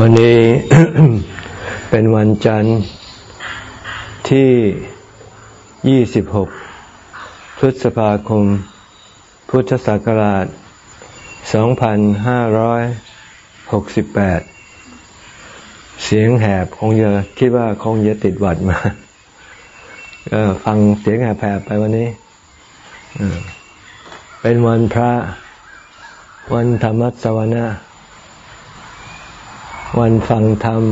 วันนี้เป็นวันจันทร์ที่ 26 พฤษภาคม พุทธศักราช 2568 เสียงแหบคงจะคิดว่าคงจะติดหวัดมาเออฟังเสียงแหบๆไปวันนี้ เป็นวันพระ วันธรรมสวนา วันฟังธรรม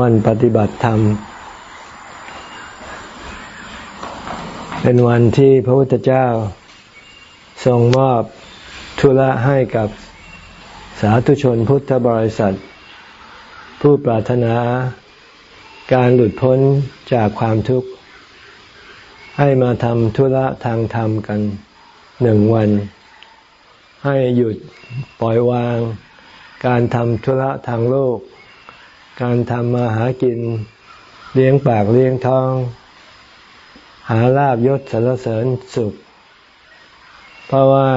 วันปฏิบัติธรรม เป็นวันที่พระพุทธเจ้าทรงมอบธุระให้กับสาธุชนพุทธบริษัท ผู้ปรารถนาการหลุดพ้นจากความทุกข์ ให้มาทำธุระทางธรรมกันหนึ่งวัน ให้หยุดปล่อยวาง การทำธุระทางโลก การทำมาหากิน เลี้ยงปากเลี้ยงท้อง หาลาบยศสรรเสริญสุข เพราะว่า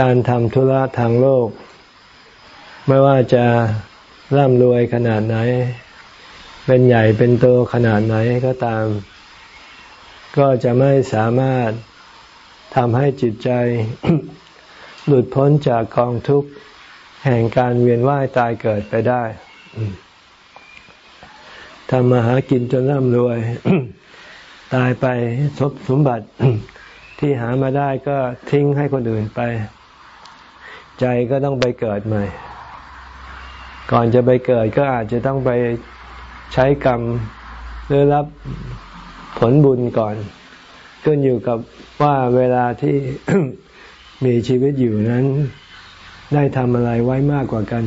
การทำธุระทางโลก ไม่ว่าจะร่ำรวยขนาดไหน เป็นใหญ่เป็นโตขนาดไหนก็ตาม ก็จะไม่สามารถทำให้จิตใจ หลุดพ้นจากกองทุกข์ แห่งการเวียนว่ายตายเกิดไปได้ทำมาหากินจนร่ำรวย ตายไปทบสมบัติที่หามาได้ก็ทิ้งให้คนอื่นไป ใจก็ต้องไปเกิดใหม่ ก่อนจะไปเกิดก็อาจจะต้องไปใช้กรรมหรือรับผลบุญก่อน ขึ้นอยู่กับว่าเวลาที่มีชีวิตอยู่นั้น ได้ทำอะไรไว้มากกว่ากัน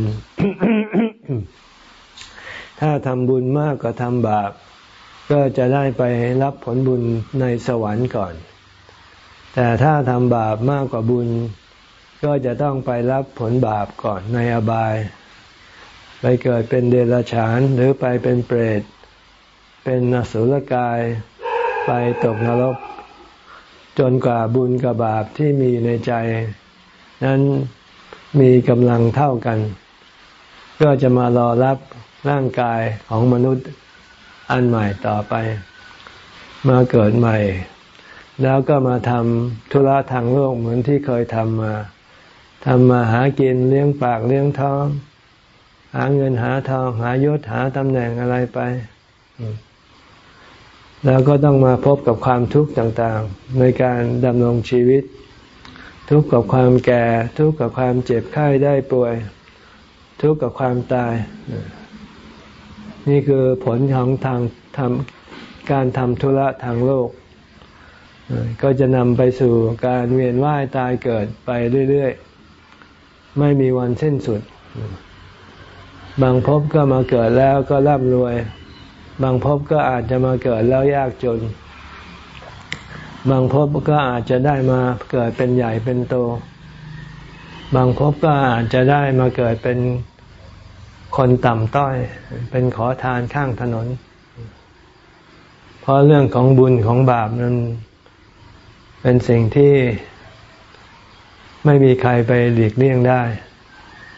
ถ้าทำบุญมากกว่าทำบาป ก็จะได้ไปรับผลบุญในสวรรค์ก่อน แต่ถ้าทำบาปมากกว่าบุญ ก็จะต้องไปรับผลบาปก่อนในอบาย ไปเกิดเป็นเดรัจฉานหรือไปเป็นเปรต เป็นนสุลกาย ไปตกนรก จนกว่าบุญกับบาปที่มีในใจ นั้น มีกำลังเท่ากัน ก็จะมารอรับร่างกายของมนุษย์อันใหม่ต่อไป มาเกิดใหม่ แล้วก็มาทำธุระทางโลกเหมือนที่เคยทำมาทำมาหากินเลี้ยงปากเลี้ยงท้อง หาเงินหาทอง หายศหาตำแหน่งอะไรไป แล้วก็ต้องมาพบกับความทุกข์ต่างๆ ในการดำรงชีวิต ทุกข์กับความแก่ ทุกข์กับความเจ็บไข้ได้ป่วย ทุกข์กับความตาย นี่คือผลของทางทำการทำธุระทางโลก ก็จะนำไปสู่การเวียนว่ายตายเกิดไปเรื่อยๆ ไม่มีวันสิ้นสุด บางภพก็มาเกิดแล้วก็ร่ำรวย บางภพก็อาจจะมาเกิดแล้วยากจน บางภพก็อาจจะได้มาเกิดเป็นใหญ่เป็นโต บางภพก็อาจจะได้มาเกิดเป็นคนต่ำต้อย เป็นขอทานข้างถนน เพราะเรื่องของบุญของบาปนั้นเป็นสิ่งที่ไม่มีใครไปหลีกเลี่ยงได้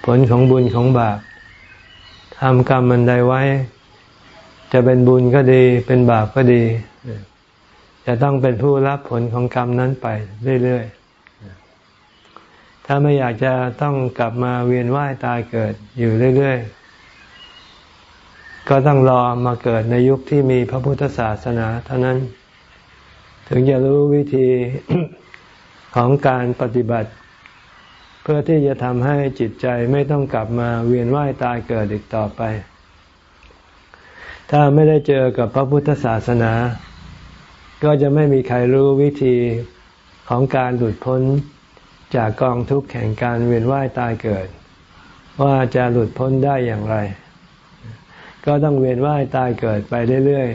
ผลของบุญของบาปทำกรรมมันใดไว้ จะเป็นบุญก็ดี เป็นบาปก็ดี จะต้องเป็นผู้รับผลของกรรมนั้นไปเรื่อยๆ ถ้าไม่อยากจะต้องกลับมาเวียนว่ายตายเกิดอยู่เรื่อยๆ ก็ต้องรอมาเกิดในยุคที่มีพระพุทธศาสนาเท่านั้น ถึงจะรู้วิธีของการปฏิบัติ เพื่อที่จะทำให้จิตใจไม่ต้องกลับมาเวียนว่ายตายเกิดอีกต่อไป ถ้าไม่ได้เจอกับพระพุทธศาสนา ก็จะไม่มีใครรู้วิธีของการหลุดพ้นจากกองทุกข์แห่งการเวียนว่ายตายเกิด ว่าจะหลุดพ้นได้อย่างไร ก็ต้องเวียนว่ายตายเกิดไปเรื่อย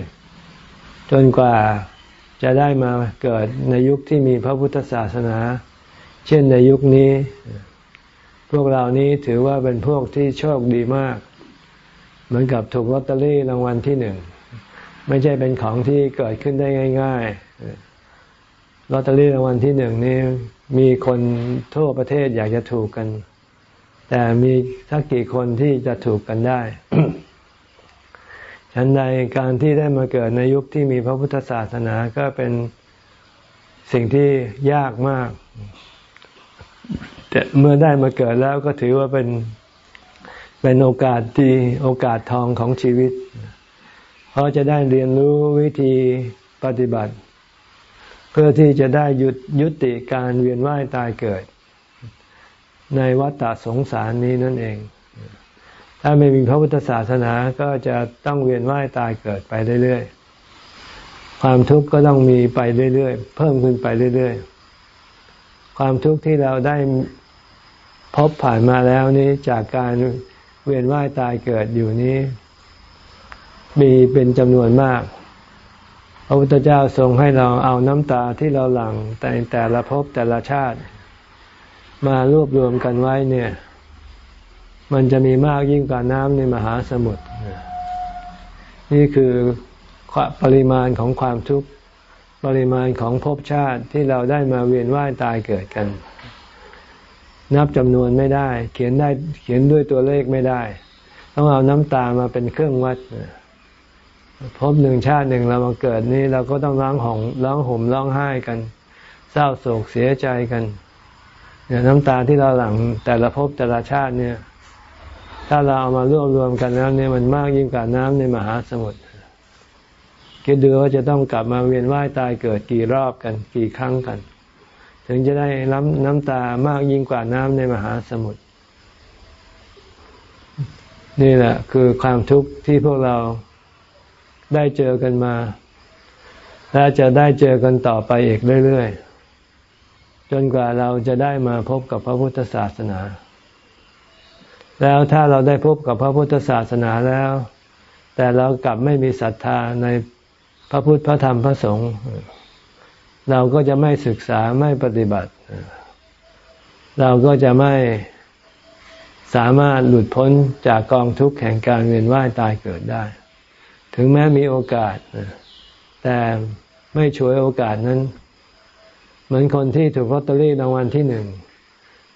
ๆจนกว่าจะได้มาเกิดในยุคที่มีพระพุทธศาสนา เช่นในยุคนี้ พวกเรานี้ถือว่าเป็นพวกที่โชคดีมาก เหมือนกับถูกลอตเตอรี่รางวัลที่หนึ่ง ไม่ใช่เป็นของที่เกิดขึ้นได้ง่ายๆลอตเตอรี่รางวัลที่หนึ่งนี่มีคนทั่วประเทศอยากจะถูกกัน แต่มีสักกี่คนที่จะถูกกันได้ฉันใดการที่ได้มาเกิดในยุคที่มีพระพุทธศาสนาก็เป็นสิ่งที่ยากมาก แต่เมื่อได้มาเกิดแล้วก็ถือว่าเป็นเป็นโอกาสดีโอกาสทองของชีวิต เพราะจะได้เรียนรู้วิธีปฏิบัติ เพื่อที่จะได้หยุดยุติการเวียนว่ายตายเกิด ในวัฏสงสารนี้นั่นเอง ถ้าไม่มีพระพุทธศาสนาก็จะต้องเวียนว่ายตายเกิดไปเรื่อยๆ ความทุกข์ก็ต้องมีไปเรื่อยๆ เพิ่มขึ้นไปเรื่อยๆ ความทุกข์ที่เราได้พบผ่านมาแล้วนี้จากการเวียนว่ายตายเกิดอยู่นี้ มีเป็นจำนวนมากพระพุทธเจ้าทรงให้เราเอาน้ำตาที่เราหลั่งแต่แต่ละภพแต่ละชาติ มารวบรวมกันไว้เนี่ย มันจะมีมากยิ่งกว่าน้ำในมหาสมุทรนี่คือปริมาณของความทุกข์ปริมาณของภพชาติที่เราได้มาเวียนว่ายตายเกิดกัน นับจำนวนไม่ได้ เขียนได้เขียนด้วยตัวเลขไม่ได้ ต้องเอาน้ำตามาเป็นเครื่องวัด พบหนึ่งชาติหนึ่งเรามาเกิดนี้เราก็ต้องร้องห่มร้องห่มร้องไห้กัน เศร้าโศกเสียใจกันเนี่ยน้ำตาที่เราหลั่งแต่ละภพแต่ละชาติเนี่ย ถ้าเราเอามารวบรวมกันแล้วเนี่ยมันมากยิ่งกว่าน้ำในมหาสมุทรคิดดูว่าจะต้องกลับมาเวียนว่ายตายเกิดกี่รอบกัน กี่ครั้งกัน ถึงจะได้รับน้ำตามากยิ่งกว่าน้ำในมหาสมุทรนี่แหละคือความทุกข์ที่พวกเรา ได้เจอกันมา และจะได้เจอกันต่อไปอีกเรื่อยๆ จนกว่าเราจะได้มาพบกับพระพุทธศาสนา แล้วถ้าเราได้พบกับพระพุทธศาสนาแล้ว แต่เรากลับไม่มีศรัทธาในพระพุทธพระธรรมพระสงฆ์เราก็จะไม่ศึกษาไม่ปฏิบัติ เราก็จะไม่สามารถหลุดพ้นจากกองทุกข์แห่งการเวียนว่ายตายเกิดได้ ถึงแม้มีโอกาส แต่ไม่ช่วยโอกาสนั้น เหมือนคนที่ถูกลอตเตอรี่รางวัลที่หนึ่ง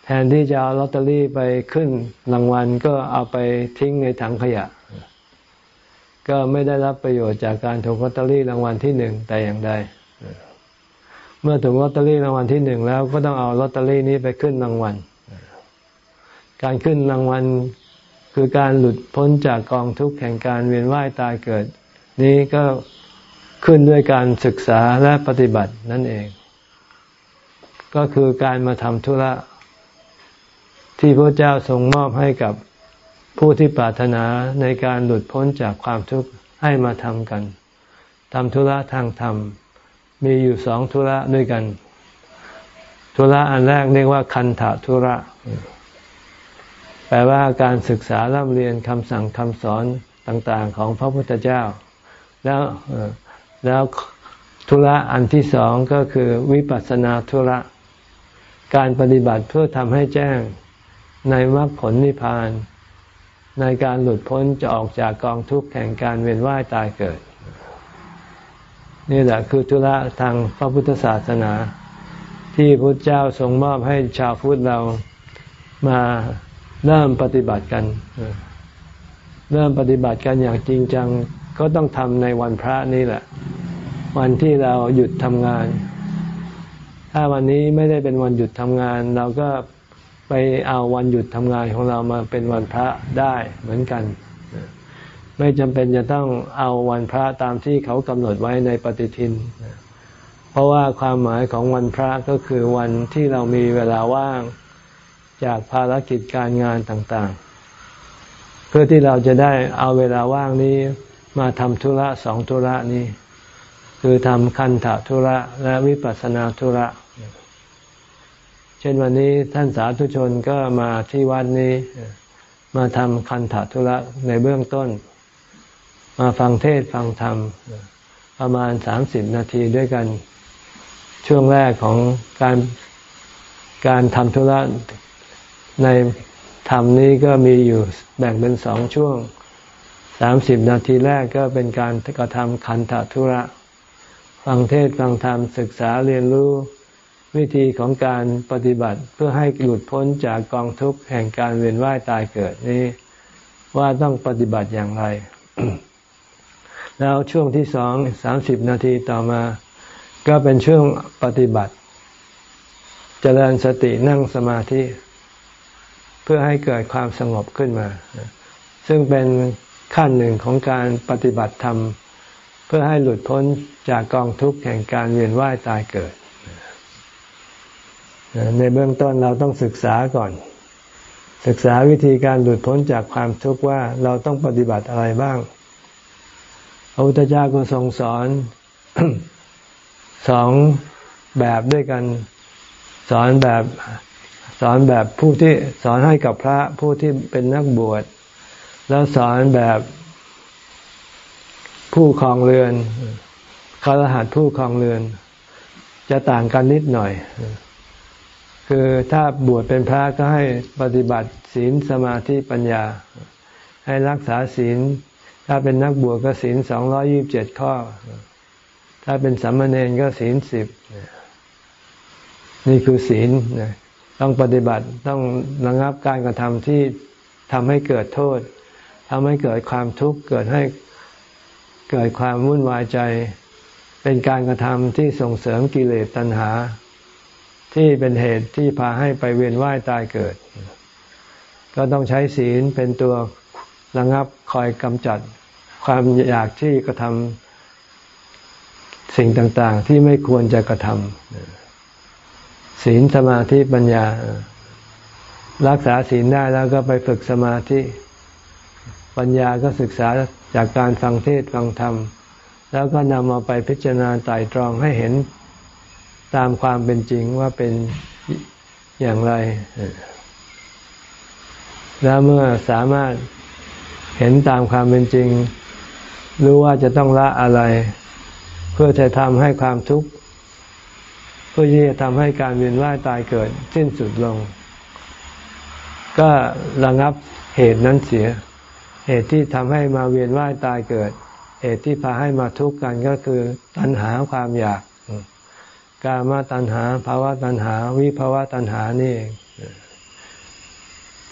แทนที่จะเอาลอตเตอรี่ไปขึ้นรางวัลก็เอาไปทิ้งในถังขยะ ก็ไม่ได้รับประโยชน์จากการถูกลอตเตอรี่รางวัลที่หนึ่งแต่อย่างใดเมื่อถูกลอตเตอรี่รางวัลที่หนึ่งแล้วก็ต้องเอาลอตเตอรี่นี้ไปขึ้นรางวัล การขึ้นรางวัล คือการหลุดพ้นจากกองทุกข์แห่งการเวียนว่ายตายเกิด นี้ก็ขึ้นด้วยการศึกษาและปฏิบัตินั่นเอง ก็คือการมาทำธุระ ที่พระเจ้าทรงมอบให้กับผู้ที่ปรารถนาในการหลุดพ้นจากความทุกข์ให้มาทำกันทำธุระทางธรรม มีอยู่สองธุระด้วยกัน ธุระอันแรกเรียกว่าคันธะธุระ แปลว่าการศึกษาเร่ำเรียนคำสั่งคำสอนต่างๆ ของพระพุทธเจ้า แล้วแล้วธุระอันที่สองก็คือวิปัสสนาธุระ การปฏิบัติเพื่อทำให้แจ้งในมรรคผลนิพพาน ในการหลุดพ้นจะออกจากกองทุกข์แห่งการเวียนว่ายตายเกิด นี่แหละคือธุระทางพระพุทธศาสนา ที่พระเจ้าทรงมอบให้ชาวพุทธเรามา เริ่มปฏิบัติกัน เริ่มปฏิบัติกันอย่างจริงจัง ก็ต้องทำในวันพระนี่แหละ วันที่เราหยุดทำงาน ถ้าวันนี้ไม่ได้เป็นวันหยุดทำงาน เราก็ไปเอาวันหยุดทำงานของเรามาเป็นวันพระได้เหมือนกัน ไม่จำเป็นจะต้องเอาวันพระตามที่เขากำหนดไว้ในปฏิทิน เพราะว่าความหมายของวันพระก็คือวันที่เรามีเวลาว่าง จากภารกิจการงานต่างๆ เพื่อที่เราจะได้เอาเวลาว่างนี้มาทำธุระสองธุระนี้ คือทำคันถธุระและวิปัสสนาธุระ เช่นวันนี้ท่านสาธุชนก็มาที่วัดนี้มาทำคันถธุระในเบื้องต้น มาฟังเทศฟังธรรม ประมาณสามสิบนาทีด้วยกันช่วงแรกของการการทำธุระ ในธรรมนี้ก็มีอยู่แบ่งเป็นสองช่วงสามสิบนาทีแรกก็เป็นการกระทำขันธธุระ ฟังเทศฟังธรรมศึกษาเรียนรู้วิธีของการปฏิบัติเพื่อให้หลุดพ้นจากกองทุกข์แห่งการเวียนว่ายตายเกิดนี้ว่าต้องปฏิบัติอย่างไร แล้วช่วงที่สองสามสิบนาทีต่อมา ก็เป็นช่วงปฏิบัติเจริญสตินั่งสมาธิ เพื่อให้เกิดความสงบขึ้นมา ซึ่งเป็นขั้นหนึ่งของการปฏิบัติธรรม เพื่อให้หลุดพ้นจากกองทุกข์แห่งการเวียนว่ายตายเกิด ในเบื้องต้นเราต้องศึกษาก่อน ศึกษาวิธีการหลุดพ้นจากความทุกข์ว่าเราต้องปฏิบัติอะไรบ้างพระพุทธเจ้าก็ทรงสอนสองแบบด้วยกัน สอนแบบ สอนแบบผู้ที่สอนให้กับพระผู้ที่เป็นนักบวช แล้วสอนแบบผู้คลองเรือนคารหัสผู้คลองเรือน จะต่างกันนิดหน่อย คือถ้าบวชเป็นพระก็ให้ปฏิบัติศีลสมาธิปัญญา ให้รักษาศีล ถ้าเป็นนักบวชก็ศีลสองร้อยิบเจ็ดข้อ ถ้าเป็นสัมมาเนนก็ศีลสิบนี่คือศีล ต้องปฏิบัติต้องระงับการกระทำที่ทำให้เกิดโทษทำให้เกิดความทุกข์เกิดให้เกิดความวุ่นวายใจ เป็นการกระทำที่ส่งเสริมกิเลสตัณหา ที่เป็นเหตุที่พาให้ไปเวียนว่ายตายเกิด ก็ต้องใช้ศีลเป็นตัวระงับคอยกำจัดความอยากที่กระทำสิ่งต่าง ๆ ที่ไม่ควรจะกระทำ ศีลสมาธิปัญญา รักษาศีลได้แล้วก็ไปฝึกสมาธิ ปัญญาก็ศึกษาจากการฟังเทศฟังธรรม แล้วก็นำมาไปพิจารณาไตรตรองให้เห็นตามความเป็นจริงว่าเป็นอย่างไร แล้วเมื่อสามารถเห็นตามความเป็นจริง รู้ว่าจะต้องละอะไร เพื่อจะทำให้ความทุกข์ เพื่อที่จะทำให้การเวียนว่ายตายเกิดสิ้นสุดลง ก็ระงับเหตุนั้นเสีย เหตุที่ทำให้มาเวียนว่ายตายเกิด เหตุที่พาให้มาทุกข์กันก็คือตัณหาความอยาก กามาตัณหาภาวะตัณหา วิภาวะตัณหานี่เอง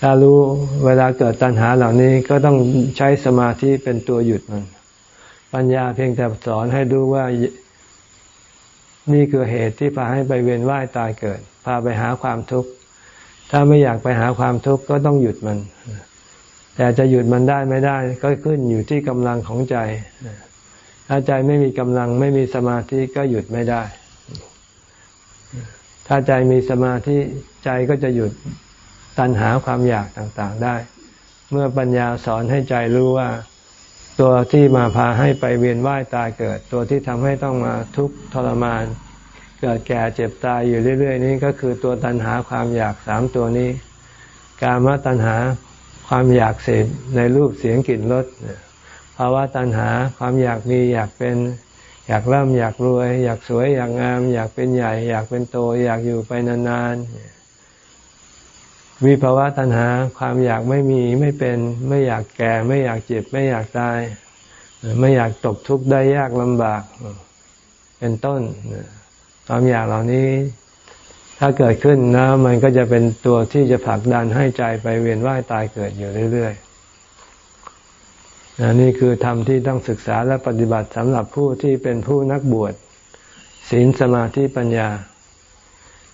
ถ้ารู้เวลาเกิดตัณหาเหล่านี้ก็ต้องใช้สมาธิเป็นตัวหยุดมัน ปัญญาเพียงแต่สอนให้ดูว่า นี่คือเหตุที่พาให้ไปเวียนว่ายตายเกิด พาไปหาความทุกข์ ถ้าไม่อยากไปหาความทุกข์ก็ต้องหยุดมัน แต่จะหยุดมันได้ไม่ได้ ก็ขึ้นอยู่ที่กำลังของใจ ถ้าใจไม่มีกำลังไม่มีสมาธิก็หยุดไม่ได้ ถ้าใจมีสมาธิใจก็จะหยุดตัณหาความอยากต่างๆได้ เมื่อปัญญาสอนให้ใจรู้ว่า ตัวที่มาพาให้ไปเวียนว่ายตายเกิด ตัวที่ทำให้ต้องมาทุกข์ทรมาน เกิดแก่เจ็บตายอยู่เรื่อย ๆ นี้ก็คือตัวตัณหาความอยากสามตัวนี้ กามตัณหาความอยากเสพในรูปเสียงกลิ่นรสภาวะตัณหาความอยากมีอยากเป็นอยากร่ำอยากรวย อยากสวยอยากงาม อยากเป็นใหญ่ อยากเป็นโต อยากอยู่ไปนานๆ วิภาวะตัณหาความอยากไม่มีไม่เป็น ไม่อยากแก่ ไม่อยากเจ็บ ไม่อยากตาย ไม่อยากตกทุกข์ได้ยากลำบาก เป็นต้นความอยากเหล่านี้ ถ้าเกิดขึ้นนะ มันก็จะเป็นตัวที่จะผลักดันให้ใจไปเวียนว่ายตายเกิดอยู่เรื่อยๆนี่คือธรรมที่ต้องศึกษาและปฏิบัติสำหรับผู้ที่เป็นผู้นักบวชศีลสมาธิปัญญา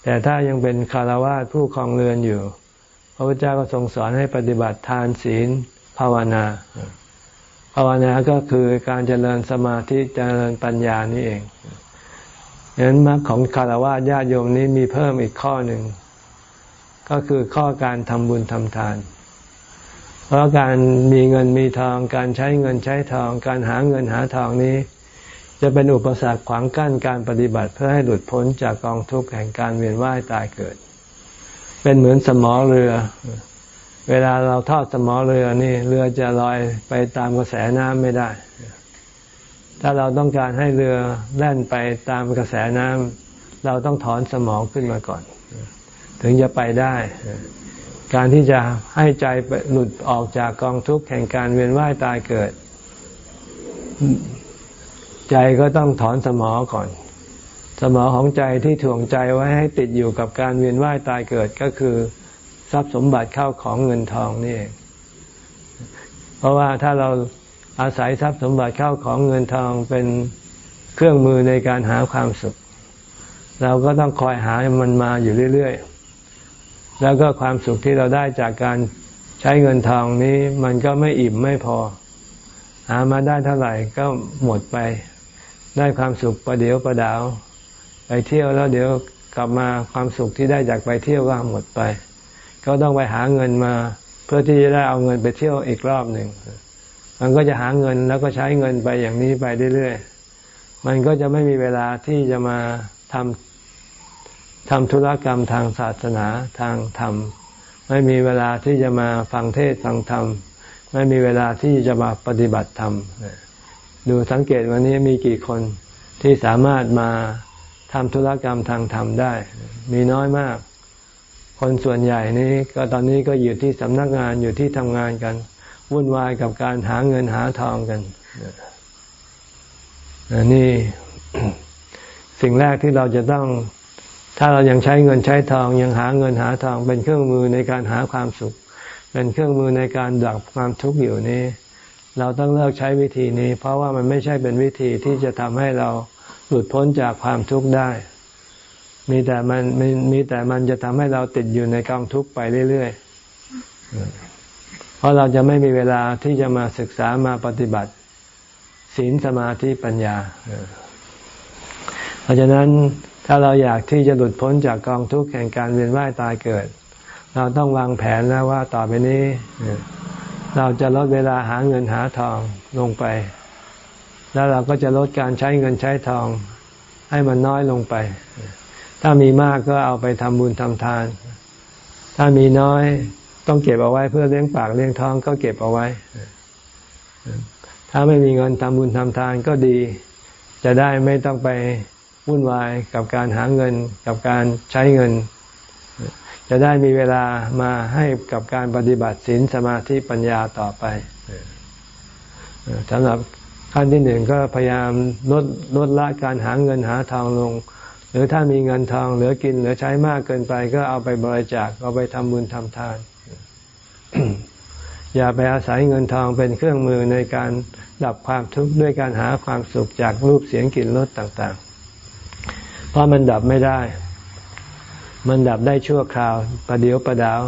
แต่ถ้ายังเป็นคารวะผู้คลองเรือนอยู่ พระพุทธเจ้าก็ทรงสอนให้ปฏิบัติทานศีลภาวนา ภาวนาก็คือการเจริญสมาธิเจริญปัญญานี่เองฉะนั้นมรรคของคารวะญาติโยมนี้มีเพิ่มอีกข้อหนึ่ง ก็คือข้อการทำบุญทำทาน เพราะการมีเงินมีทอง การใช้เงินใช้ทอง การหาเงินหาทองนี้ จะเป็นอุปสรรคขวางกั้นการปฏิบัติเพื่อให้หลุดพ้นจากกองทุกข์แห่งการเวียนว่ายตายเกิด เป็นเหมือนสมอเรือ เวลาเราทอดสมอเรือนี่ เรือจะลอยไปตามกระแสน้ำไม่ได้ ถ้าเราต้องการให้เรือแล่นไปตามกระแสน้ำเราต้องถอนสมองขึ้นมาก่อน ถึงจะไปได้ การที่จะให้ใจหลุดออกจากกองทุกข์แห่งการเวียนว่ายตายเกิด ใจก็ต้องถอนสมองก่อน สมองของใจที่ถ่วงใจไว้ให้ติดอยู่กับการเวียนว่ายตายเกิดก็คือทรัพย์สมบัติเข้าของเงินทองนี่เองเพราะว่าถ้าเราอาศัยทรัพย์สมบัติเข้าของเงินทองเป็นเครื่องมือในการหาความสุข เราก็ต้องคอยหามันมาอยู่เรื่อยๆ แล้วก็ความสุขที่เราได้จากการใช้เงินทองนี้ มันก็ไม่อิ่มไม่พอ หามาได้เท่าไหร่ก็หมดไป ได้ความสุขประเดียวประดาว ไปเที่ยวแล้วเดี๋ยวกลับมาความสุขที่ได้จากไปเที่ยวก็หมดไป ก็ต้องไปหาเงินมา เพื่อที่จะได้เอาเงินไปเที่ยวอีกรอบหนึ่งมันก็จะหาเงินแล้วก็ใช้เงินไปอย่างนี้ไปเรื่อยๆ มันก็จะไม่มีเวลาที่จะมาทำทำธุรกรรมทางศาสนาทางธรรม ไม่มีเวลาที่จะมาฟังเทศฟังธรรม ไม่มีเวลาที่จะมาปฏิบัติธรรม ดูสังเกตวันนี้มีกี่คนที่สามารถมาำธุรกรรมทางธรรมได้ มีน้อยมาก คนส่วนใหญ่นี้ก็ตอนนี้ก็อยู่ที่สำนักงานอยู่ที่ทำงานกัน วุ่นวายกับการหาเงินหาทองกันนี่สิ่งแรกที่เราจะต้อง ถ้าเรายังใช้เงินใช้ทอง ยังหาเงินหาทอง เป็นเครื่องมือในการหาความสุข เป็นเครื่องมือในการดับความทุกข์อยู่นี้ เราต้องเลิกใช้วิธีนี้ เพราะว่ามันไม่ใช่เป็นวิธีที่จะทำให้เรา หลุดพ้นจากความทุกข์ได้ มีแต่มันมีแต่มันจะทำให้เราติดอยู่ในกองทุกข์ไปเรื่อยๆ เพราะเราจะไม่มีเวลาที่จะมาศึกษามาปฏิบัติ ศีลสมาธิปัญญา เพราะฉะนั้นถ้าเราอยากที่จะหลุดพ้นจากกองทุกข์แห่งการเวียนว่ายตายเกิด เราต้องวางแผนแล้วว่าต่อไปนี้ เราจะลดเวลาหาเงินหาทองลงไป แล้วเราก็จะลดการใช้เงินใช้ทอง ให้มันน้อยลงไป ถ้ามีมากก็เอาไปทำบุญทำทาน ถ้ามีน้อยต้องเก็บเอาไว้เพื่อเลี้ยงปากเลี้ยงท้องก็เก็บเอาไว้ ถ้าไม่มีเงินทำบุญทำทานก็ดี จะได้ไม่ต้องไปวุ่นวายกับการหาเงินกับการใช้เงิน จะได้มีเวลามาให้กับการปฏิบัติศีลสมาธิปัญญาต่อไปสำหรับ ขั้นที่หนึ่งก็พยายามลดลดละการหาเงินหาทองลง หรือถ้ามีเงินทองเหลือกินเหลือใช้มากเกินไป ก็เอาไปบริจาคเอาไปทำบุญทำทาน อย่าไปอาศัยเงินทองเป็นเครื่องมือในการดับความทุกข์ด้วยการหาความสุขจากรูปเสียงกลิ่นรสต่าง ๆ เพราะมันดับไม่ได้ มันดับได้ชั่วคราวประเดียวประดาว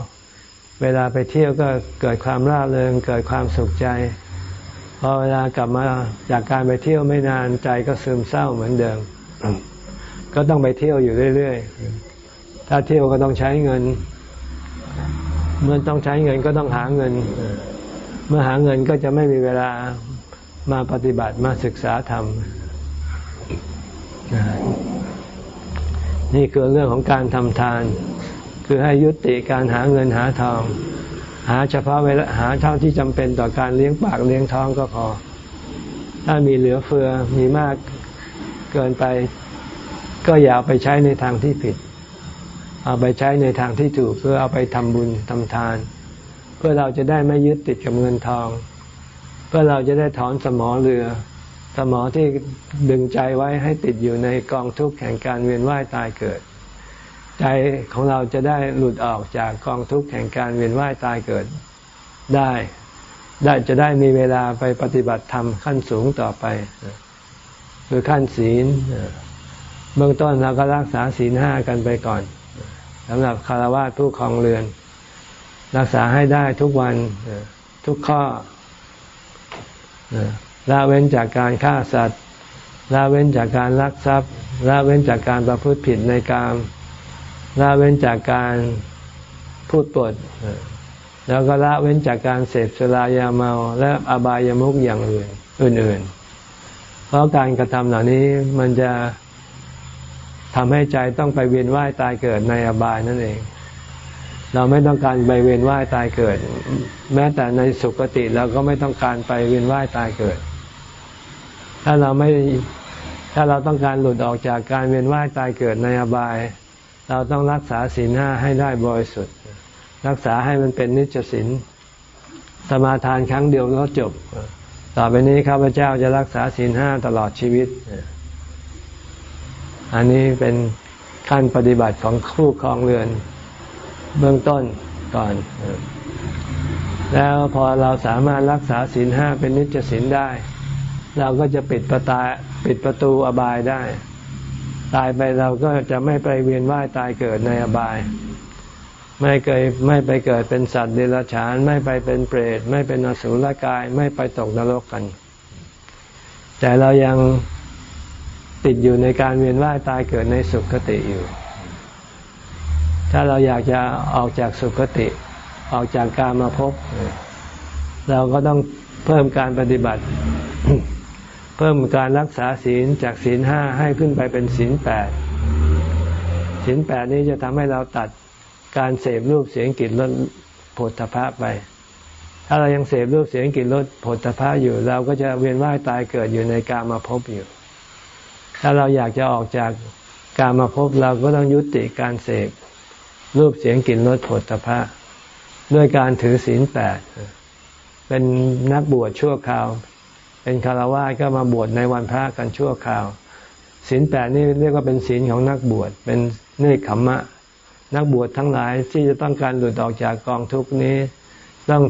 เวลาไปเที่ยวก็เกิดความร่าเริงเกิดความสุขใจ พอเวลากลับมาจากการไปเที่ยวไม่นานใจก็ซึมเศร้าเหมือนเดิม ก็ต้องไปเที่ยวอยู่เรื่อยๆ ถ้าเที่ยวก็ต้องใช้เงิน เมื่อต้องใช้เงินก็ต้องหาเงิน เมื่อหาเงินก็จะไม่มีเวลามาปฏิบัติมาศึกษาธรรม นี่คือเรื่องของการทำทาน คือให้ยุติการหาเงินหาทอง หาเฉพาะเวลาหาเท่าที่จำเป็นต่อการเลี้ยงปากเลี้ยงท้องก็พอ ถ้ามีเหลือเฟือมีมากเกินไป ก็อย่าเอาไปใช้ในทางที่ผิด เอาไปใช้ในทางที่ถูกเพื่อเอาไปทำบุญทำทาน เพื่อเราจะได้ไม่ยึดติดกับเงินทอง เพื่อเราจะได้ถอนสมอเรือสมอที่ดึงใจไว้ให้ติดอยู่ในกองทุกข์แห่งการเวียนว่ายตายเกิด ใจของเราจะได้หลุดออกจากกองทุกข์แห่งการเวียนว่ายตายเกิดได้ ได้จะได้มีเวลาไปปฏิบัติธรรมขั้นสูงต่อไปคือขั้นศีลเบื้องต้นเราก็รักษาศีลห้ากันไปก่อนสำหรับคารวะผู้ครองเรือน รักษาให้ได้ทุกวันทุกข้อละเว้นจากการฆ่าสัตว์ละเว้นจากการลักทรัพย์ละเว้นจากการประพฤติผิดในกาม ละเว้นจากการพูดปด แล้วก็ละเว้นจากการเสพสุรายาเมา และอบายามุกอย่างอื่นอื่น ๆ เพราะการกระทำเหล่านี้มันจะทำให้ใจต้องไปเวียนว่ายตายเกิดในอบายนั่นเอง เราไม่ต้องการไปเวียนว่ายตายเกิด แม้แต่ในสุคติเราก็ไม่ต้องการไปเวียนว่ายตายเกิด ถ้าเราไม่ถ้าเราต้องการหลุดออกจากการเวียนว่ายตายเกิดในอบาย เราต้องรักษาศีลห้าให้ได้บริสุทธิ์ รักษาให้มันเป็นนิจศีลสมาทานครั้งเดียวก็จบ ต่อไปนี้ข้าพเจ้าจะรักษาศีลห้าตลอดชีวิต อันนี้เป็นขั้นปฏิบัติของคู่ครองเรือนเบื้องต้นก่อน แล้วพอเราสามารถรักษาศีลห้าเป็นนิจศีลได้ เราก็จะปิดประตาปิดประตูอบายได้ ตายไปเราก็จะไม่ไปเวียนว่ายตายเกิดในอบาย ไม่เคยไม่ไปเกิดเป็นสัตว์เดรัจฉาน ไม่ไปเป็นเปรต ไม่เป็นอสุรกาย ไม่ไปตกนรกกัน แต่เรายังติดอยู่ในการเวียนว่ายตายเกิดในสุคติอยู่ ถ้าเราอยากจะออกจากสุคติ ออกจากการมาพบ เราก็ต้องเพิ่มการปฏิบัติ เพิ่มการรักษาศีลจากศีลห้าให้ขึ้นไปเป็นศีลแปดศีลแปดนี้จะทำให้เราตัดการเสพรูปเสียงกลิ่นรสผลทพะไป ถ้าเรายังเสพรูปเสียงกลิ่นรสผลทพะอยู่ เราก็จะเวียนว่ายตายเกิดอยู่ในการมาพบอยู่ ถ้าเราอยากจะออกจากการมาพบเราก็ต้องยุติการเสพรูปเสียงกลิ่นรสผลตภะด้วยการถือศีลแปดเป็นนักบวชชั่วคราว เป็นคารวะก็มาบวชในวันพระกันชั่วคราวศีลแปดนี่เรียกว่าเป็นศีลของนักบวชเป็นเนคขมมะ นักบวชทั้งหลายที่จะต้องการหลุดออกจากกองทุกนี้ ต้อง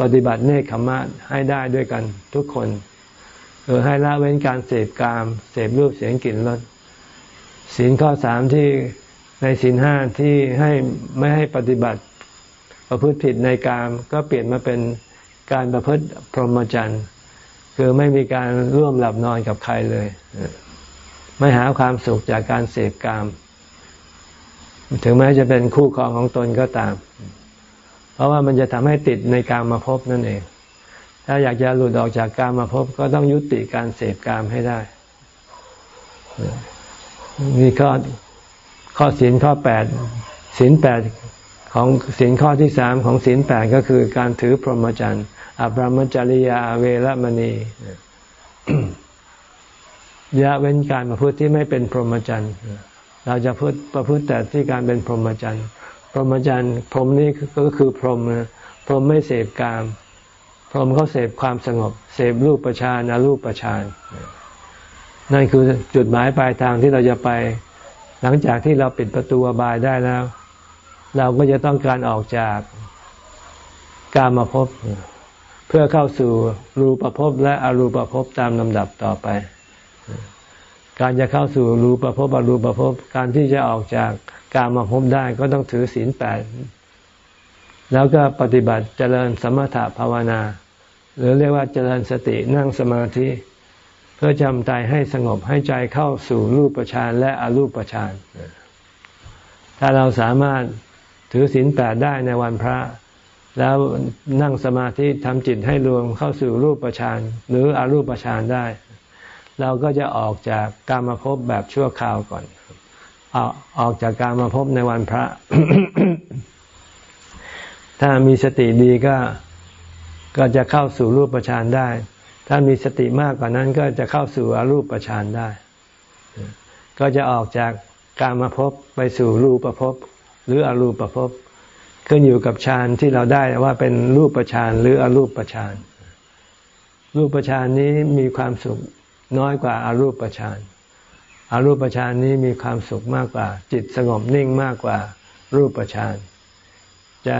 ปฏิบัติเนคขมมะให้ได้ด้วยกันทุกคนคือให้ละเว้นการเสพกามเสพรูปเสียงกลิ่นรสศีลข้อสามที่ในศีลห้าที่ให้ไม่ให้ปฏิบัติประพฤติผิดในกามก็เปลี่ยนมาเป็นการประพฤติพรหมจรรย์ คือไม่มีการร่วมหลับนอนกับใครเลย ไม่หาความสุขจากการเสพกาม ถึงแม้จะเป็นคู่ครองของตนก็ตาม เพราะว่ามันจะทำให้ติดในการมาพบนั่นเอง ถ้าอยากจะหลุดออกจากการมาพบก็ต้องยุติการเสพกามให้ได้มีข้อข้อศีลข้อแปดศีลแปดของศีลข้อที่สามของศีลแปดก็คือการถือพรหมจรรย์ อัปรมจริยาเวรมณียะเว้นการประพฤติที่ไม่เป็นพรหมจรรย์เราจะพูดประพฤติแต่ที่การเป็นพรหมจรรย์พรหมจรรย์พรหมนี่ก็คือพรหมพรหมไม่เสพกาม พรหมเขาเสพความสงบ เสพรูปประชานารูปประชานนั่นคือจุดหมายปลายทางที่เราจะไป หลังจากที่เราปิดประตูบายได้แล้ว เราก็จะต้องการออกจากการมาพบ พื่อเข้าสู่รูปภพและอรูปภพตามลำดับต่อไป การจะเข้าสู่รูปภพอรูปภพการที่จะออกจากการมาพบได้ก็ต้องถือศีลแปดแล้วก็ปฏิบัติเจริญสมถภาวนา หรือเรียกว่าเจริญสตินั่งสมาธิ เพื่อจำใจให้สงบให้ใจเข้าสู่รูปฌานและอรูปฌานถ้าเราสามารถถือศีลแปดได้ในวันพระ แล้วนั่งสมาธิทำจิตให้รวมเข้าสู่รูปฌานหรืออรูปฌานได้ เราก็จะออกจากการมาพบแบบชั่วคราวก่อนออกจากการมาพบในวันพระ ถ้ามีสติดีก็ก็จะเข้าสู่รูปฌานได้ ถ้ามีสติมากกว่านั้นก็จะเข้าสู่อรูปฌานได้ ก็จะออกจากการมาพบไปสู่รูปภพหรืออรูปภพ ขึ้นอยู่กับฌานที่เราได้ว่าเป็นรูปฌานหรืออรูปฌานรูปฌานนี้มีความสุขน้อยกว่าอารูปฌานอารูปฌานนี้มีความสุขมากกว่า จิตสงบนิ่งมากกว่ารูปฌานจะ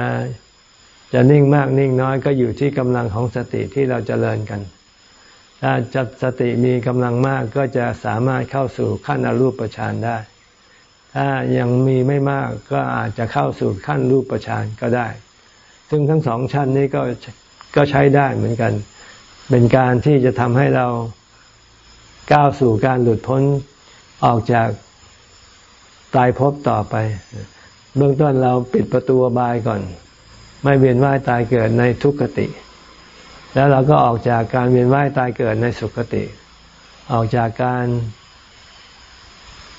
จะนิ่งมากนิ่งน้อยก็อยู่ที่กำลังของสติที่เราจเจริญกัน ถ้าจัสติมีกำลังมากก็จะสามารถเข้าสู่ขั้นอรูปฌานได้ ถ้ายังมีไม่มากก็อาจจะเข้าสู่ขั้นรูปฌานก็ได้ ซึ่งทั้งสองชั้นนี้ก็ก็ใช้ได้เหมือนกัน เป็นการที่จะทำให้เราก้าวสู่การหลุดพ้นออกจากตายภพต่อไป เบื้องต้นเราปิดประตูบายก่อน ไม่เวียนว่ายตายเกิดในทุกขติ แล้วเราก็ออกจากการเวียนว่ายตายเกิดในสุขติ ออกจากการ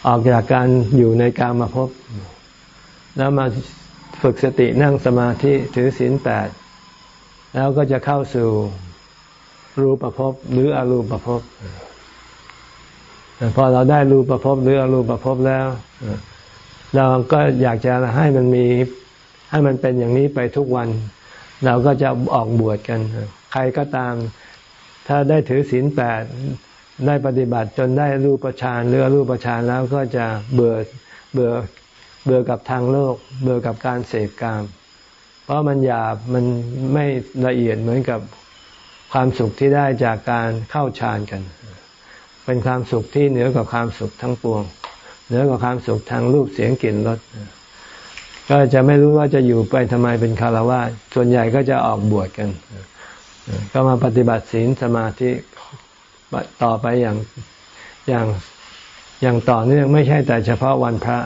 ออกจากการอยู่ในกามาพบ แล้วมาฝึกสตินั่งสมาธิถือศีลแปดแล้วก็จะเข้าสู่รูปภพหรืออรูปภพพอเราได้รูปภพหรืออรูปภพแล้ว เราก็อยากจะให้มันมีให้มันเป็นอย่างนี้ไปทุกวัน เราก็จะออกบวชกัน ใครก็ตาม ถ้าได้ถือศีลแปด ได้ปฏิบัติจนได้รูปฌานหรือรูปฌานแล้วก็จะเบื่อเบื่อเบื่อกับทางโลก เบื่อกับการเสพกาม เพราะมันหยาบมันไม่ละเอียดเหมือนกับความสุขที่ได้จากการเข้าฌานกัน เป็นความสุขที่เหนือกว่าความสุขทั้งปวง เหนือกว่าความสุขทางรูปเสียงกลิ่นรสก็จะไม่รู้ว่าจะอยู่ไปทำไมเป็นคารวะส่วนใหญ่ก็จะออกบวชกัน ก็มาปฏิบัติศีลสมาธิ ต่อไปอย่างอย่างอย่างต่อเนื่องไม่ใช่แต่เฉพาะวันพระ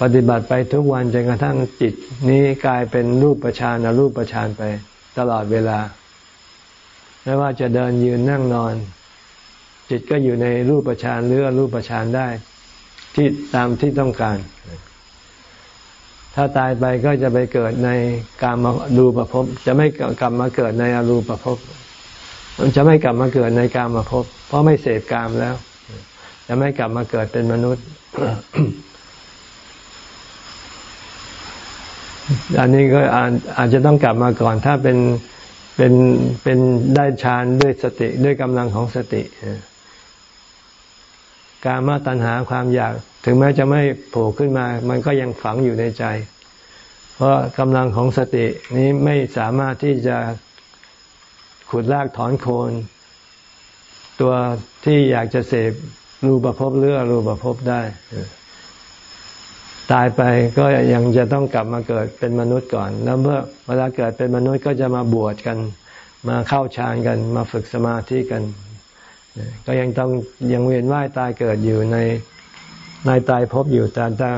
ปฏิบัติไปทุกวันจนกระทั่งจิตนี้กลายเป็นรูปประชานรูปประชานไปตลอดเวลา ไม่ว่าจะเดินยืนนั่งนอน จิตก็อยู่ในรูปประชานหรือรูปประชานได้ ที่ตามที่ต้องการ ถ้าตายไปก็จะไปเกิดในการมาดูประพบจะไม่กลับมาเกิดในอรูปประพบ มันจะไม่กลับมาเกิดในการมาพบ เพราะไม่เสพกามแล้ว จะไม่กลับมาเกิดเป็นมนุษย์ อันนี้ก็อาจจะต้องกลับมาก่อน ถ้าเป็นเป็นเป็นได้ฌานด้วยสติด้วยกำลังของสติการมาตัณหาความอยาก ถึงแม้จะไม่โผล่ขึ้นมา มันก็ยังฝังอยู่ในใจ เพราะกำลังของสตินี้ไม่สามารถที่จะ ขุดรากถอนโคน ตัวที่อยากจะเสพรูปภพเรือรูปภพได้ ตายไปก็ยังจะต้องกลับมาเกิดเป็นมนุษย์ก่อน แล้วเมื่อเวลาเกิดเป็นมนุษย์ก็จะมาบวชกัน มาเข้าฌานกัน มาฝึกสมาธิกัน ก็ยังต้องยังเวียนว่ายตายเกิดอยู่ในในตายภพอยู่แต่ตา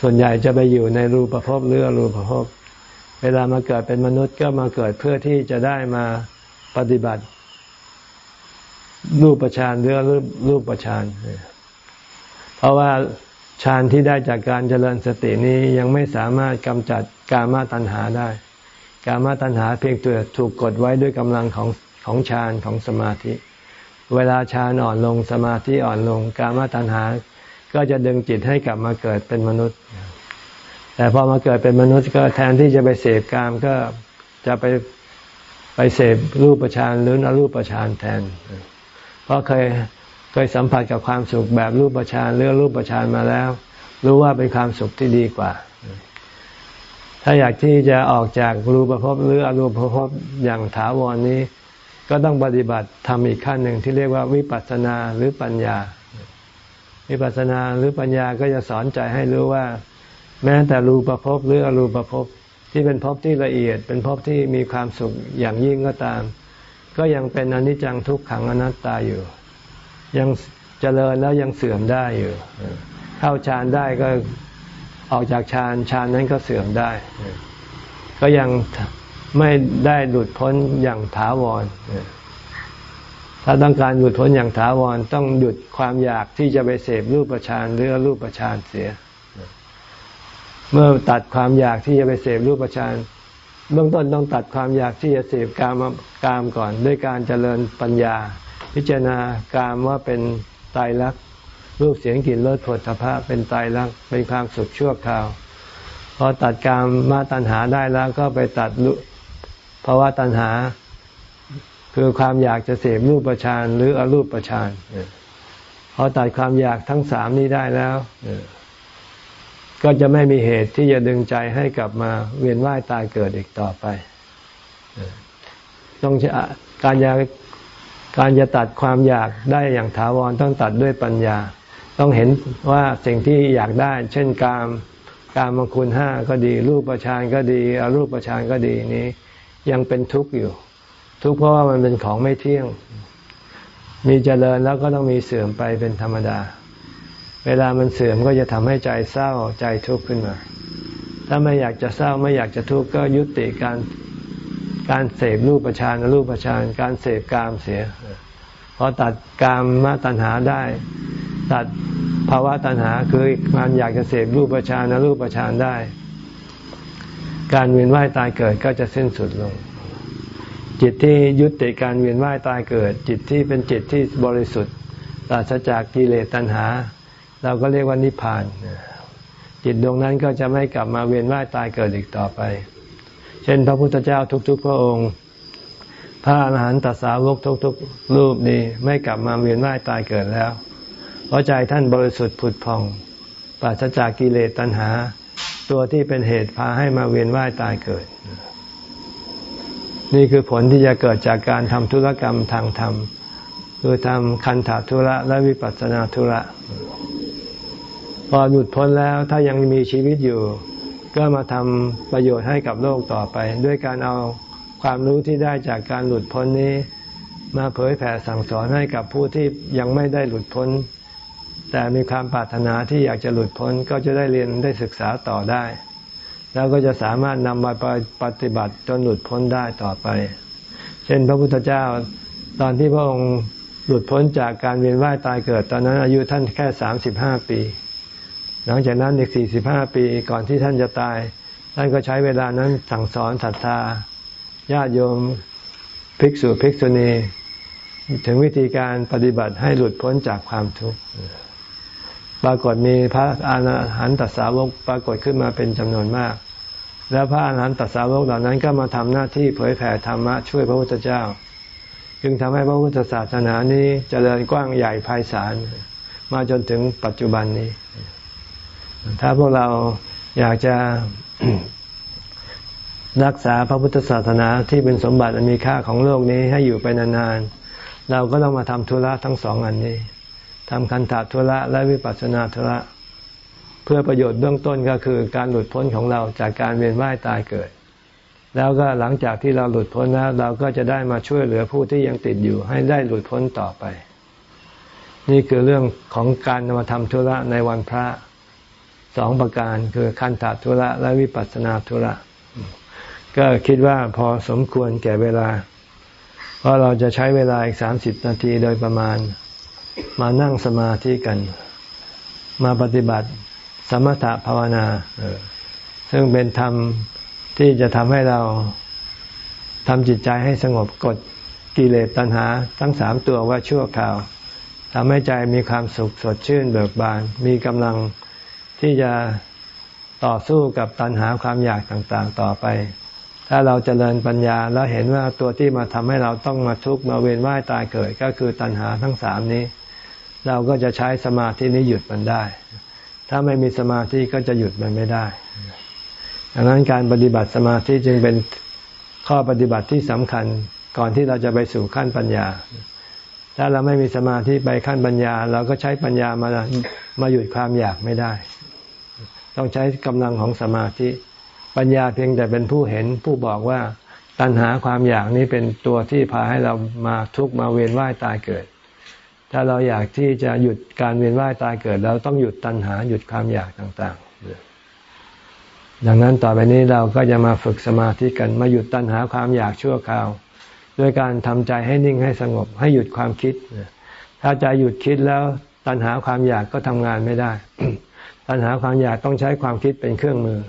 ส่วนใหญ่จะไปอยู่ในรูปภพหรือรูปภพ เวลามาเกิดเป็นมนุษย์ก็มาเกิดเพื่อที่จะได้มาปฏิบัติ รูปประชานหรือรูปรูปประชานเพราะว่าฌานที่ได้จากการเจริญสตินี้ยังไม่สามารถกำจัดกามาตัณหาได้ กามาตัณหาเพียงตัวถูกกดไว้ด้วยกำลังของของฌานของสมาธิ เวลาฌานอ่อนลงสมาธิอ่อนลง กามาตัณหา ก็จะดึงจิตให้กลับมาเกิดเป็นมนุษย์ แต่พอมาเกิดเป็นมนุษย์ก็แทนที่จะไปเสพกามก็จะไปไปเสพรูปประชานหรือนรูปประชานแทน เพราะเคยเคยสัมผัสกับความสุขแบบรูปประชานหรือรูปประชานมาแล้ว รู้ว่าเป็นความสุขที่ดีกว่า ถ้าอยากที่จะออกจากรูปภพหรืออรูปภพอย่างถาวรนนี้ ก็ต้องปฏิบัติทำอีกขั้นหนึ่งที่เรียกว่าวิปัสสนาหรือปัญญา วิปัสสนาหรือปัญญาก็จะสอนใจให้รู้ว่า แม้แต่รูปภพหรืออรูปภพที่เป็นภพที่ละเอียด เป็นภพที่มีความสุขอย่างยิ่งก็ตาม ก็ยังเป็นอนิจจังทุกขังอนัตตาอยู่ ยังเจริญแล้วยังเสื่อมได้อยู่ เข้าฌานได้ก็ออกจากฌานฌานนั้นก็เสื่อมได้ ก็ยังไม่ได้หลุดพ้นอย่างถาวรถ้าต้องการหลุดพ้นอย่างถาวรต้องหยุดความอยากที่จะไปเสพรูปฌานหรือรูปฌานเสีย เมื่อตัดความอยากที่จะไปเสพรูปฌานเบื้องต้นต้องตัดความอยากที่จะเสพกามกามก่อน ด้วยการเจริญปัญญา พิจารณากามว่าเป็นตายรักรูปเสียงกลิ่นรสผลสะพะเป็นตายรักเป็นความสุขชั่วคราว พอตัดกามมาตัณหาได้แล้วก็ไปตัดภาวะตัณหา คือความอยากจะเสพรูปฌานหรืออรูปฌานพอตัดความอยากทั้งสามนี้ได้แล้ว ก็จะไม่มีเหตุที่จะดึงใจให้กลับมาเวียนว่ายตายเกิดอีกต่อไปต้องการจะการจะตัดความอยากได้อย่างถาวรต้องตัดด้วยปัญญา ต้องเห็นว่าสิ่งที่อยากได้ เช่นกามกามมคุณห้าก็ดี รูปประชานก็ดีอรูปประชานก็ดีนี้ ยังเป็นทุกข์อยู่ ทุกข์เพราะว่ามันเป็นของไม่เที่ยง มีเจริญแล้วก็ต้องมีเสื่อมไปเป็นธรรมดา เวลามันเสื่อมก็จะทำให้ใจเศร้าใจทุกข์ขึ้นมา ถ้าไม่อยากจะเศร้าไม่อยากจะทุกข์ก็ยุติการการเสพรูปประชานรูปประชานการเสพกามเสียพอตัดกามมาตัณหาได้ ตัดภาวะตัณหาคือความอยากจะเสพรูปประชานรูปประชานได้ การเวียนว่ายตายเกิดก็จะสิ้นสุดลง จิตที่ยุติการเวียนว่ายตายเกิด จิตที่เป็นจิตที่บริสุทธิ์ปราศจากกิเลสตัณหา เราก็เรียกว่านิพพาน จิตดวงนั้นก็จะไม่กลับมาเวียนว่ายตายเกิดอีกต่อไป เช่น พระพุทธเจ้าทุก ๆ พระองค์ พระอรหันตสาวกทุกๆรูปนี้ไม่กลับมาเวียนว่ายตายเกิดแล้ว เพราะใจท่านบริสุทธิ์ผุดพองปราศจากกิเลสตัณหา ตัวที่เป็นเหตุพาให้มาเวียนว่ายตายเกิด นี่คือผลที่จะเกิดจากการทำธุรกรรมทางธรรมคือทำคันถาธุระและวิปัสสนาธุระ อหยุดพ้นแล้วถ้ายังมีชีวิตอยู่ ก็มาทำประโยชน์ให้กับโลกต่อไป ด้วยการเอาความรู้ที่ได้จากการหลุดพ้นนี้ มาเผยแผ่สั่งสอนให้กับผู้ที่ยังไม่ได้หลุดพ้น แต่มีความปรารถนาที่อยากจะหลุดพ้นก็จะได้เรียนได้ศึกษาต่อได้ แล้วก็จะสามารถนำมาปฏิบัติจนหลุดพ้นได้ต่อไป เช่น พระพุทธเจ้าตอนที่พระองค์หลุดพ้นจากการเวียนว่ายตายเกิด ตอนนั้นอายุท่านแค่สามสิบห้าปี หลังจากนั้นอีกสี่สิบห้าปีก่อนที่ท่านจะตาย ท่านก็ใช้เวลานั้นสั่งสอนศรัทธาญาติโยมภิกษุภิกษุณี ถึงวิธีการปฏิบัติให้หลุดพ้นจากความทุกข์ปรากฏมีพระอาหันตสาวกปรากฏขึ้นมาเป็นจำนวนมาก แล้วพระอาหันตสาวกเหล่านั้นก็มาทำหน้าที่เผยแผ่ธรรมะช่วยพระพุทธเจ้า จึงทำให้พระพุทธศาสนานี้เจริญกว้างใหญ่ไพศาลมาจนถึงปัจจุบันนี้ ถ้าพวกเราอยากจะรักษาพระพุทธศาสนาที่เป็นสมบัติอันมีค่าของโลกนี้ให้อยู่ไปนานๆ เราก็ต้องมาทำธุระทั้งสองอันนี้ทำคันธะธุระและวิปัสสนาธุระเพื่อประโยชน์เบื้องต้นก็คือการหลุดพ้นของเราจากการเวียนว่ายตายเกิด แล้วก็หลังจากที่เราหลุดพ้นแล้วเราก็จะได้มาช่วยเหลือผู้ที่ยังติดอยู่ ให้ได้หลุดพ้นต่อไป นี่คือเรื่องของการมาทำธุระในวันพระ สองประการคือคันธะธุระและวิปัสสนาธุระ ก็คิดว่าพอสมควรแก่เวลา เพราะเราจะใช้เวลาอีกสามสิบนาทีโดยประมาณ มานั่งสมาธิกัน มาปฏิบัติสมถะภาวนา ซึ่งเป็นธรรมที่จะทำให้เราทำจิตใจให้สงบกดกิเลสตัณหา ทั้งสามตัวว่าชั่วคราวทำให้ใจมีความสุขสดชื่นเบิกบาน มีกำลัง ที่จะต่อสู้กับตัณหาความอยากต่างๆ ต่อไป ถ้าเราจเจริญปัญญาแล้วเห็นว่าตัวที่มาทำให้เราต้องมาทุกข์มาเวียนว่ายตายเกิดก็คือตัณหาทั้งสามนี้ เราก็จะใช้สมาธินี้หยุดมันได้ ถ้าไม่มีสมาธิก็จะหยุดมันไม่ได้ดังนั้นการปฏิบัติสมาธิจึงเป็นข้อปฏิบัติที่สำคัญก่อนที่เราจะไปสู่ขั้นปัญญา ถ้าเราไม่มีสมาธิไปขั้นปัญญา เราก็ใช้ปัญญามามาหยุดความอยากไม่ได้ ต้องใช้กำลังของสมาธิ ปัญญาเพียงแต่เป็นผู้เห็นผู้บอกว่าตัณหาความอยากนี้เป็นตัวที่พาให้เรามาทุกมาเวียนว่ายตายเกิด ถ้าเราอยากที่จะหยุดการเวียนว่ายตายเกิดเราต้องหยุดตัณหาหยุดความอยากต่างๆ ดังนั้นต่อไปนี้เราก็จะมาฝึกสมาธิกันมาหยุดตัณหาความอยากชั่วคราว ด้วยการทำใจให้นิ่งให้สงบ ให้หยุดความคิด ถ้าใจหยุดคิดแล้วตัณหาความอยากก็ทำงานไม่ได้ ตัณหาความอยากต้องใช้ความคิดเป็นเครื่องมือ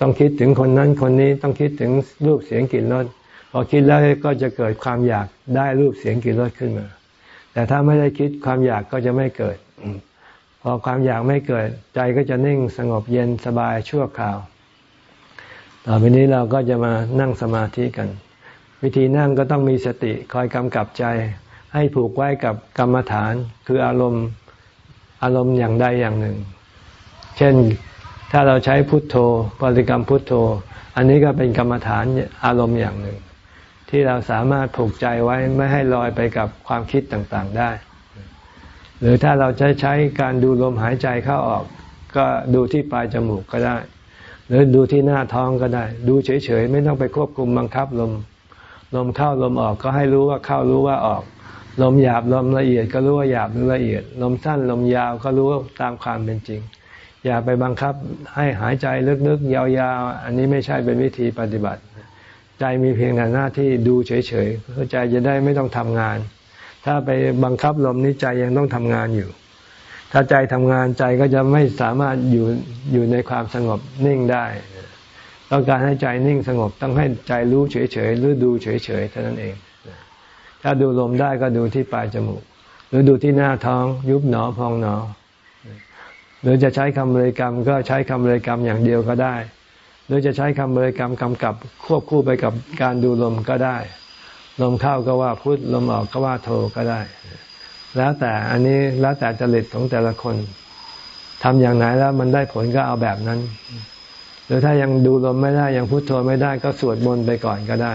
ต้องคิดถึงคนนั้นคนนี้ต้องคิดถึงรูปเสียงกลิ่นรสพอคิดแล้วก็จะเกิดความอยากได้รูปเสียงกลิ่นรสขึ้นมา แต่ถ้าไม่ได้คิดความอยากก็จะไม่เกิด พอความอยากไม่เกิด ใจก็จะนิ่งสงบเย็นสบายชั่วคราว ต่อไปนี้เราก็จะมานั่งสมาธิกัน วิธีนั่งก็ต้องมีสติคอยกำกับใจ ให้ผูกไว้กับกรรมฐาน คืออารมณ์อารมณ์อย่างใดอย่างหนึ่ง เช่นถ้าเราใช้พุทโธบริกรรมพุทโธ อันนี้ก็เป็นกรรมฐานอารมณ์อย่างหนึ่ง ที่เราสามารถผูกใจไว้ไม่ให้ลอยไปกับความคิดต่างๆได้ หรือถ้าเราใช้ใช้การดูลมหายใจเข้าออก ก็ดูที่ปลายจมูกก็ได้ หรือดูที่หน้าท้องก็ได้ ดูเฉยๆ ไม่ต้องไปควบคุมบังคับลม ลมเข้าลมออกก็ให้รู้ว่าเข้ารู้ว่าออก ลมหยาบลมละเอียดก็รู้ว่าหยาบหรือละเอียด ลมสั้นลมยาวก็รู้ตามความเป็นจริง อย่าไปบังคับให้หายใจลึกๆ ยาวๆ อันนี้ไม่ใช่เป็นวิธีปฏิบัติ ใจมีเพียงแต่หน้าที่ดูเฉยๆเพื่อใจจะได้ไม่ต้องทำงาน ถ้าไปบังคับลมนี้ใจยังต้องทำงานอยู่ ถ้าใจทำงานใจก็จะไม่สามารถอยู่อยู่ในความสงบนิ่งได้ต้องการให้ใจนิ่งสงบต้องให้ใจรู้เฉยๆหรือดูเฉยๆเท่านั้นเอง ถ้าดูลมได้ก็ดูที่ปลายจมูก หรือดูที่หน้าท้องยุบหนอพองหนอ หรือจะใช้คำบริกรรมก็ใช้คำบริกรรมอย่างเดียวก็ได้ หรือจะใช้คำบริกรรมกำกับควบคู่ไปกับการดูลมก็ได้ ลมเข้าก็ว่าพุทลมออกก็ว่าโทก็ได้ แล้วแต่อันนี้แล้วแต่จริตของแต่ละคนทำอย่างไหนแล้วมันได้ผลก็เอาแบบนั้น หรือถ้ายังดูลมไม่ได้ยังพุทโธไม่ได้ก็สวดมนต์ไปก่อนก็ได้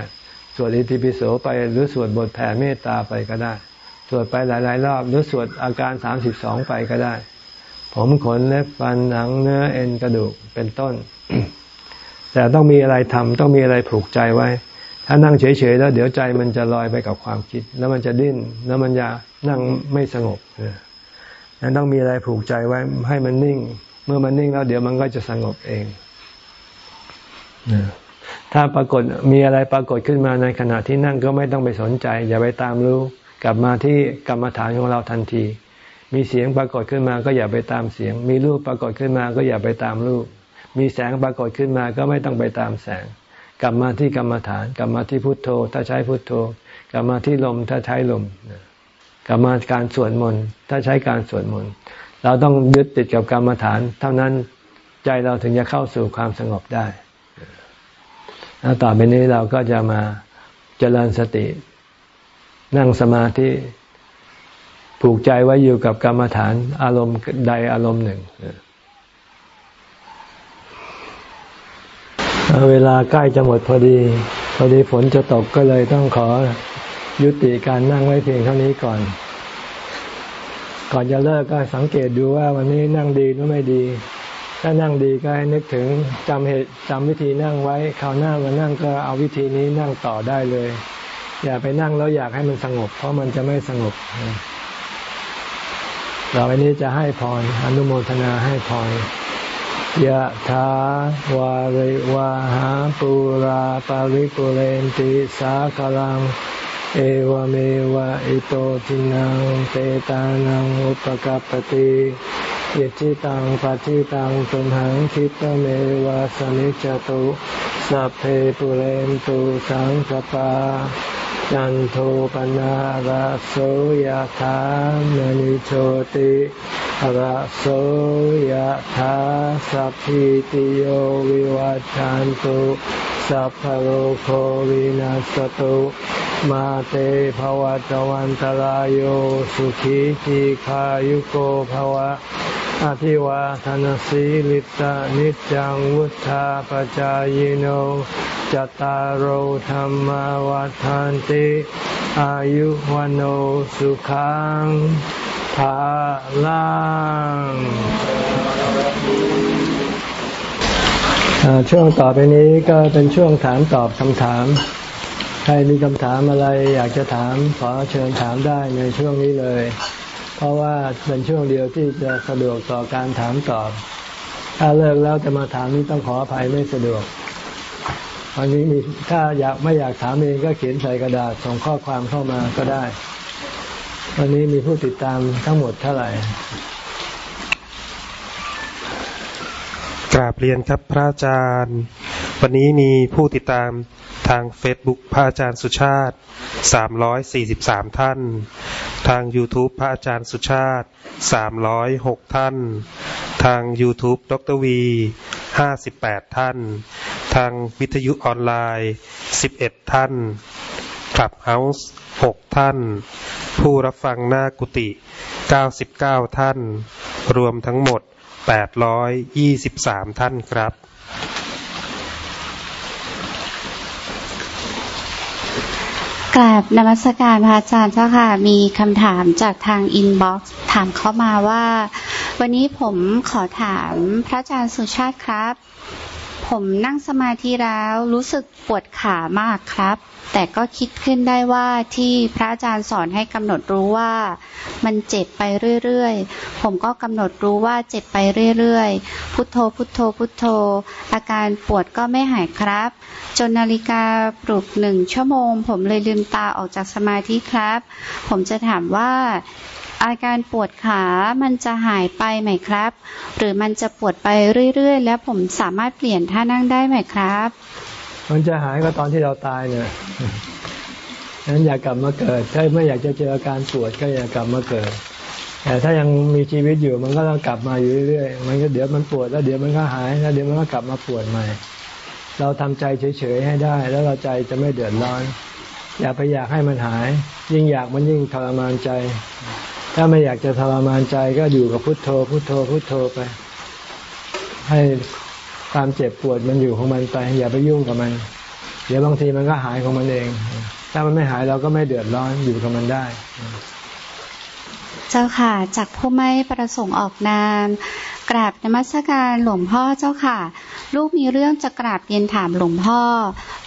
สวดอิติปิโสไปหรือสวดบทแผ่เมตตาไปก็ได้ สวดไปหลาย ๆ รอบ หรือสวดอาการสามสิบสองไปก็ได้ ผมขนเล็บฟันหนังเนื้อเอ็นกระดูกเป็นต้น แต่ต้องมีอะไรทำต้องมีอะไรผูกใจไว้ ถ้านั่งเฉยๆแล้วเดี๋ยวใจมันจะลอยไปกับความคิด แล้วมันจะดิ้น แล้วมันจะนั่งไม่สงบนั้นต้องมีอะไรผูกใจไว้ให้มันนิ่ง เมื่อมันนิ่งแล้วเดี๋ยวมันก็จะสงบเองถ้าปรากฏมีอะไรปรากฏขึ้นมาในขณะที่นั่งก็ไม่ต้องไปสนใจ อย่าไปตามรู้ กลับมาที่กรรมฐานของเราทันที มีเสียงปรากฏขึ้นมาก็อย่าไปตามเสียง มีรูปปรากฏขึ้นมาก็อย่าไปตามรูป มีแสงปรากฏขึ้นมาก็ไม่ต้องไปตามแสง กลับมาที่กรรมฐาน กลับมาที่พุทโธ ถ้าใช้พุทโธ กลับมาที่ลมถ้าใช้ลมกลับมาการสวดมนต์ถ้าใช้การสวดมนต์เราต้องยึดติดกับกรรมฐาน เท่านั้นใจเราถึงจะเข้าสู่ความสงบได้แล้วต่อไปนี้เราก็จะมาเจริญสติ นั่งสมาธิ ผูกใจไว้อยู่กับกรรมฐานอารมณ์ใดอารมณ์หนึ่ง เวลาใกล้จะหมดพอดี พอดีฝนจะตกก็เลยต้องขอยุติการนั่งไว้เพียงเท่านี้ก่อน ก่อนจะเลิกก็สังเกตดูว่าวันนี้นั่งดีหรือไม่ดี ถ้านั่งดีก็ให้นึกถึงจำเหตุจำวิธีนั่งไว้คราวหน้ามานั่งก็เอาวิธีนี้นั่งต่อได้เลย อย่าไปนั่งแล้วอยากให้มันสงบ เพราะมันจะไม่สงบ เราอันนี้จะให้พรอนุโมทนาให้พรยะถาวาริวาหาปุราปาริปุเรนติสาคลัง เอวเมวะอิโตจินังเตตานังอุปกัปติยจิตังปฏิตังตุมหังคิปเมวะสมิจตุสัพเพปุเรนตุสังกปา จันโทปนาระโสยธามณิโชติ ระโสยธาสัพพิติโยวิวัจจันตุสัพพโรโควินัสตุมาเตภวัตวันตารโยสุขีทีขายุโกภวะอภิวาทนสีลิตานิจังวุธาปจายโนจตารโหธรรมวาทานติอายุวันโอสุขัง ภาลังช่วงต่อไปนี้ก็เป็นช่วงถามตอบคำถาม ใครมีคำถามอะไรอยากจะถามขอเชิญถามได้ในช่วงนี้เลย เพราะว่าเป็นช่วงเดียวที่จะสะดวกต่อการถามตอบ ถ้าเลิกแล้วจะมาถามนี้ต้องขออภัยไม่สะดวกวันนี้มีถ้าอยากไม่อยากถามเองก็เขียนใส่กระดาษส่งข้อความเข้ามาก็ได้ วันนี้มีผู้ติดตามทั้งหมดเท่าไหร่ กราบเรียนครับพระอาจารย์ วันนี้มีผู้ติดตามทางเฟซบุ๊กพระอาจารย์สุชาติ 343 ท่าน ทาง YouTube พระอาจารย์สุชาติ 306 ท่าน ทาง YouTube ดรวี 58 ท่าน ทางวิทยุออนไลน์ 11 ท่านคลับเฮาส์ 6 ท่าน ผู้รับฟังหน้ากุฏิ99 ท่าน รวมทั้งหมด 823 ท่านครับ กราบนมัสการพระอาจารย์เจ้าค่ะ มีคำถามจากทางอินบ็อกซ์ถามเข้ามาว่า วันนี้ผมขอถามพระอาจารย์สุชาติครับ ผมนั่งสมาธิแล้วรู้สึกปวดขามากครับ แต่ก็คิดขึ้นได้ว่าที่พระอาจารย์สอนให้กำหนดรู้ว่ามันเจ็บไปเรื่อยๆ ผมก็กำหนดรู้ว่าเจ็บไปเรื่อยๆ พุทโธพุทโธพุทโธ อาการปวดก็ไม่หายครับ จนนาฬิกาปลุกหนึ่งชั่วโมง ผมเลยลืมตาออกจากสมาธิครับ ผมจะถามว่า อาการปวดขามันจะหายไปไหมครับ หรือมันจะปวดไปเรื่อยๆ แล้วผมสามารถเปลี่ยนท่านั่งได้ไหมครับ มันจะหายก็ตอนที่เราตายเนี่ยนั้นอยากกลับมาเกิด ถ้าไม่อยากจะเจออาการปวดก็อย่ากลับมาเกิด แต่ถ้ายังมีชีวิตอยู่มันก็ต้องกลับมาอยู่เรื่อยๆ มันก็เดี๋ยวมันปวดแล้วเดี๋ยวมันก็หายแล้วเดี๋ยวมันก็กลับมาปวดใหม่ เราทำใจเฉยๆให้ได้ แล้วเราใจจะไม่เดือดร้อน อย่าไปอยากให้มันหาย ยิ่งอยากมันยิ่งทรมานใจ ถ้าไม่อยากจะทรมานใจก็อยู่กับพุทโธ พุทโธ พุทโธไป ให้ความเจ็บปวดมันอยู่ของมันไป อย่าไปยุ่งกับมัน เดี๋ยวบางทีมันก็หายของมันเอง ถ้ามันไม่หายเราก็ไม่เดือดร้อนอยู่กับมันได้ เจ้าค่ะ จากผู้ไม่ประสงค์ออกนาม กราบนมัสการหลวงพ่อเจ้าค่ะ ลูกมีเรื่องจะกราบเรียนถามหลวงพ่อ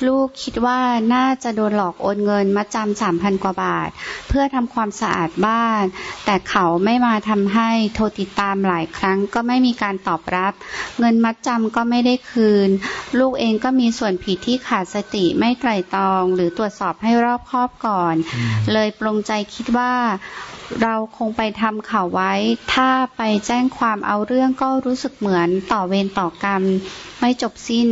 ลูกคิดว่าน่าจะโดนหลอกโอนเงินมาจำสามพันกว่าบาท เพื่อทำความสะอาดบ้าน แต่เขาไม่มาทำให้โทรติดตามหลายครั้งก็ไม่มีการตอบรับ เงินมัดจำก็ไม่ได้คืน ลูกเองก็มีส่วนผิดที่ขาดสติไม่ไตรตรอง หรือตรวจสอบให้รอบคอบก่อน เลยปรงใจคิดว่าเราคงไปทำข่าวไว้ ถ้าไปแจ้งความเอาเรื่องก็รู้สึกเหมือนต่อเวรต่อกรรมไม่จบสิ้น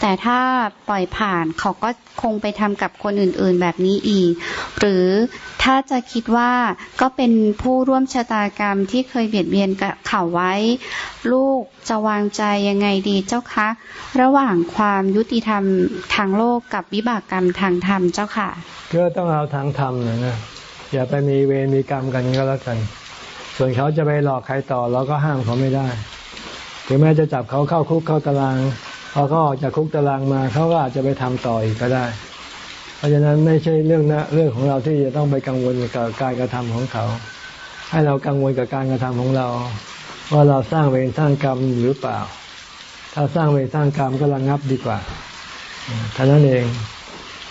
แต่ถ้าปล่อยผ่านเขาก็คงไปทำกับคนอื่นๆแบบนี้อีก หรือถ้าจะคิดว่าก็เป็นผู้ร่วมชะตากรรมที่เคยเบียดเบียนกับเขาไว้ ลูกจะวางใจยังไงดีเจ้าคะ ระหว่างความยุติธรรมทางโลกกับวิบากกรรมทางธรรมเจ้าค่ะ ก็ต้องเอาทางธรรมนะ อย่าไปมีเวรมีกรรมกันก็แล้วกัน ส่วนเขาจะไปหลอกใครต่อเราก็ห้ามเขาไม่ได้ ถึงแม้จะจับเขาเข้าคุกเข้าตารางพอเขาออกจากคุกตารางมาเขาก็อาจจะไปทำต่ออีกก็ได้ เพราะฉะนั้นไม่ใช่เรื่องนะเรื่องของเราที่จะต้องไปกังวลกับการกระทำของเขา ให้เรากังวลกับการกระทำของเรา ว่าเราสร้างเวรสร้างกรรมหรือเปล่า ถ้าสร้างเวรสร้างกรรมก็ระงับดีกว่าท่านั้นเอง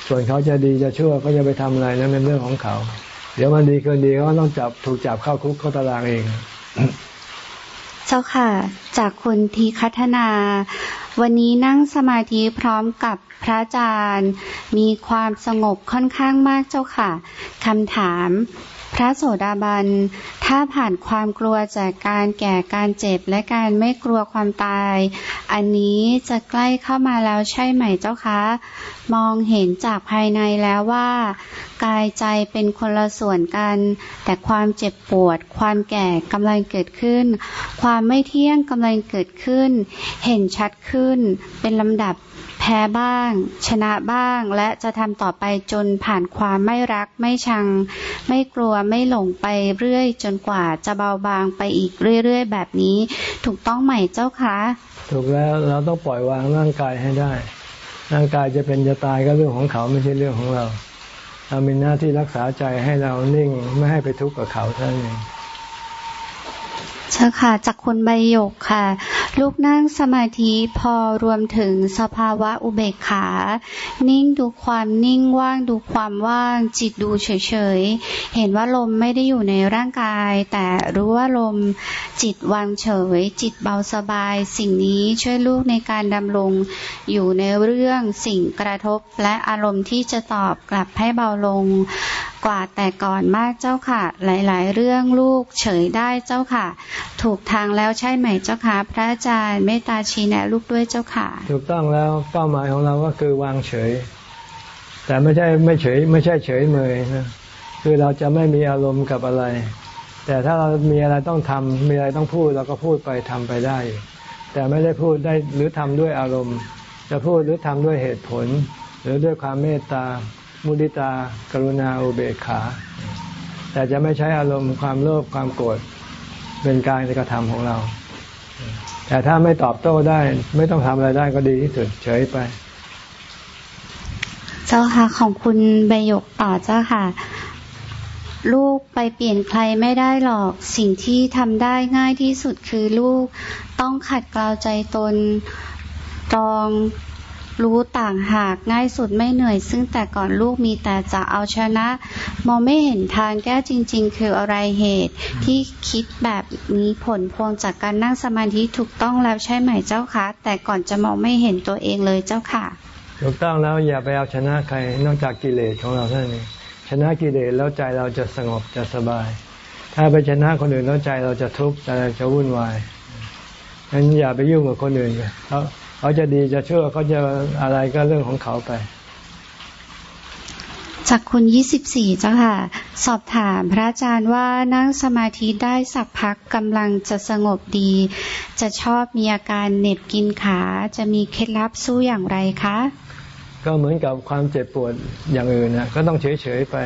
ส่วนเขาจะดีจะชั่วก็จะไปทำอะไรนั้นเป็นเรื่องของเขา เดี๋ยวมันดีเกินดีก็ต้องจับถูกจับเข้าคุกเข้าตารางเอง เจ้าค่ะ จากคุณทีคัฒนา วันนี้นั่งสมาธิพร้อมกับพระอาจารย์ มีความสงบค่อนข้างมากเจ้าค่ะคำถาม พระโสดาบัน ถ้าผ่านความกลัวจากการแก่การเจ็บและการไม่กลัวความตาย อันนี้จะใกล้เข้ามาแล้วใช่ไหมเจ้าคะ มองเห็นจากภายในแล้วว่า กายใจเป็นคนละส่วนกัน แต่ความเจ็บปวด ความแก่กำลังเกิดขึ้น ความไม่เที่ยงกำลังเกิดขึ้น เห็นชัดขึ้น เป็นลำดับ แพ้บ้าง ชนะบ้าง และจะทำต่อไปจนผ่านความไม่รัก ไม่ชัง ไม่กลัวไม่หลงไปเรื่อย จนกว่าจะเบาบางไปอีกเรื่อย ๆ แบบนี้ ถูกต้องไหมเจ้าคะถูกแล้วเราต้องปล่อยวางร่างกายให้ได้ ร่างกายจะเป็นจะตายก็เรื่องของเขาไม่ใช่เรื่องของเราเรามีหน้าที่รักษาใจให้เรานิ่งไม่ให้ไปทุกข์กับเขาเท่านั้นเอง เช่ค่ะจากคุณใบหยกค่ะ ลูกนั่งสมาธิพอรวมถึงสภาวะอุเบกขา นิ่งดูความนิ่งว่างดูความว่าง จิตดูเฉยๆ เห็นว่าลมไม่ได้อยู่ในร่างกาย แต่รู้ว่าลมจิตวางเฉย จิตเบาสบาย สิ่งนี้ช่วยลูกในการดำรงอยู่ในเรื่องสิ่งกระทบและอารมณ์ที่จะตอบกลับให้เบาลงกว่าแต่ก่อนมากเจ้าค่ะ หลาย ๆ เรื่องลูกเฉยได้เจ้าค่ะ ถูกทางแล้วใช่ไหมเจ้าค่ะ พระอาจารย์เมตตาชี้แนะลูกด้วยเจ้าค่ะ ถูกต้องแล้วเป้าหมายของเราก็คือวางเฉย แต่ไม่ใช่ไม่เฉย ไม่ใช่เฉยเมยนะคือเราจะไม่มีอารมณ์กับอะไร แต่ถ้าเรามีอะไรต้องทำมีอะไรต้องพูดเราก็พูดไปทำไปได้ แต่ไม่ได้พูดได้หรือทำด้วยอารมณ์ จะพูดหรือทำด้วยเหตุผล หรือด้วยความเมตตา มุดิตากรุณาอุเบกขา แต่จะไม่ใช้อารมณ์ความโลภความโกรธเป็นการกระทำของเรา แต่ถ้าไม่ตอบโต้ได้ ไม่ต้องทำอะไรได้ก็ดีที่สุดเฉยไป เจ้าค่ะของคุณใบยกต่อเจ้าค่ะ ลูกไปเปลี่ยนใครไม่ได้หรอกสิ่งที่ทำได้ง่ายที่สุดคือลูกต้องขัดเกลาใจตนตรอง รู้ต่างหากง่ายสุดไม่เหนื่อย ซึ่งแต่ก่อนลูกมีแต่จะเอาชนะ มองไม่เห็นทางแก้จริง ๆ คืออะไรเหตุ ที่คิดแบบนี้ผลพวงจากการนั่งสมาธิถูกต้องแล้วใช่ไหมเจ้าคะ แต่ก่อนจะมองไม่เห็นตัวเองเลยเจ้าค่ะ ถูกต้องแล้วอย่าไปเอาชนะใครนอกจากกิเลสของเราเท่านั้นชนะกิเลสแล้วใจเราจะสงบจะสบาย ถ้าไปชนะคนอื่นแล้วใจเราจะทุกข์ใจเราจะวุ่นวายงั้นอย่าไปยุ่งกับคนอื่นเขา เขาจะดีจะชั่วเขาจะอะไรก็เรื่องของเขาไป จากคุณยี่สิบสี่เจ้าค่ะ สอบถามพระอาจารย์ว่านั่งสมาธิได้สักพักกำลังจะสงบดี จะชอบมีอาการเหน็บกินขาจะมีเคล็ดลับสู้อย่างไรคะกก็เหมือนกับความเจ็บปวดอย่างอื่นนะก็ต้องเฉยๆไป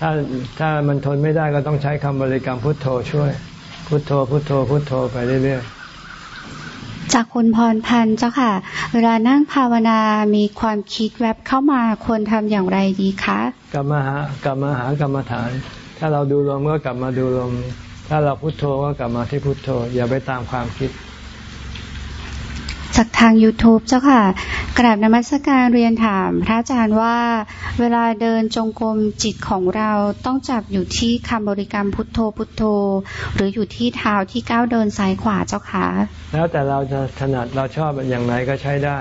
ถ้าถ้ามันทนไม่ได้ก็ต้องใช้คำบริกรรมพุทโธช่วย พุทโธพุทโธพุทโธไปเรื่อยๆ จากคุณพรพันธ์เจ้าค่ะ เวลานั่งภาวนามีความคิดแวบเข้ามาควรทำอย่างไรดีคะกลับมาหากลับมาหากรรมฐาน ถ้าเราดูลมก็กลับมาดูลม ถ้าเราพุทโธก็กลับมาที่พุทโธ อย่าไปตามความคิด จากทาง YouTube เจ้าค่ะ กราบนมัสการเรียนถาม พระอาจารย์ว่า เวลาเดินจงกรมจิตของเราต้องจับอยู่ที่คำบริกรรมพุทโธพุทโธ หรืออยู่ที่เท้าที่ก้าวเดินซ้ายขวาเจ้าค่ะ แล้วแต่เราจะถนัดเราชอบอย่างไรก็ใช้ได้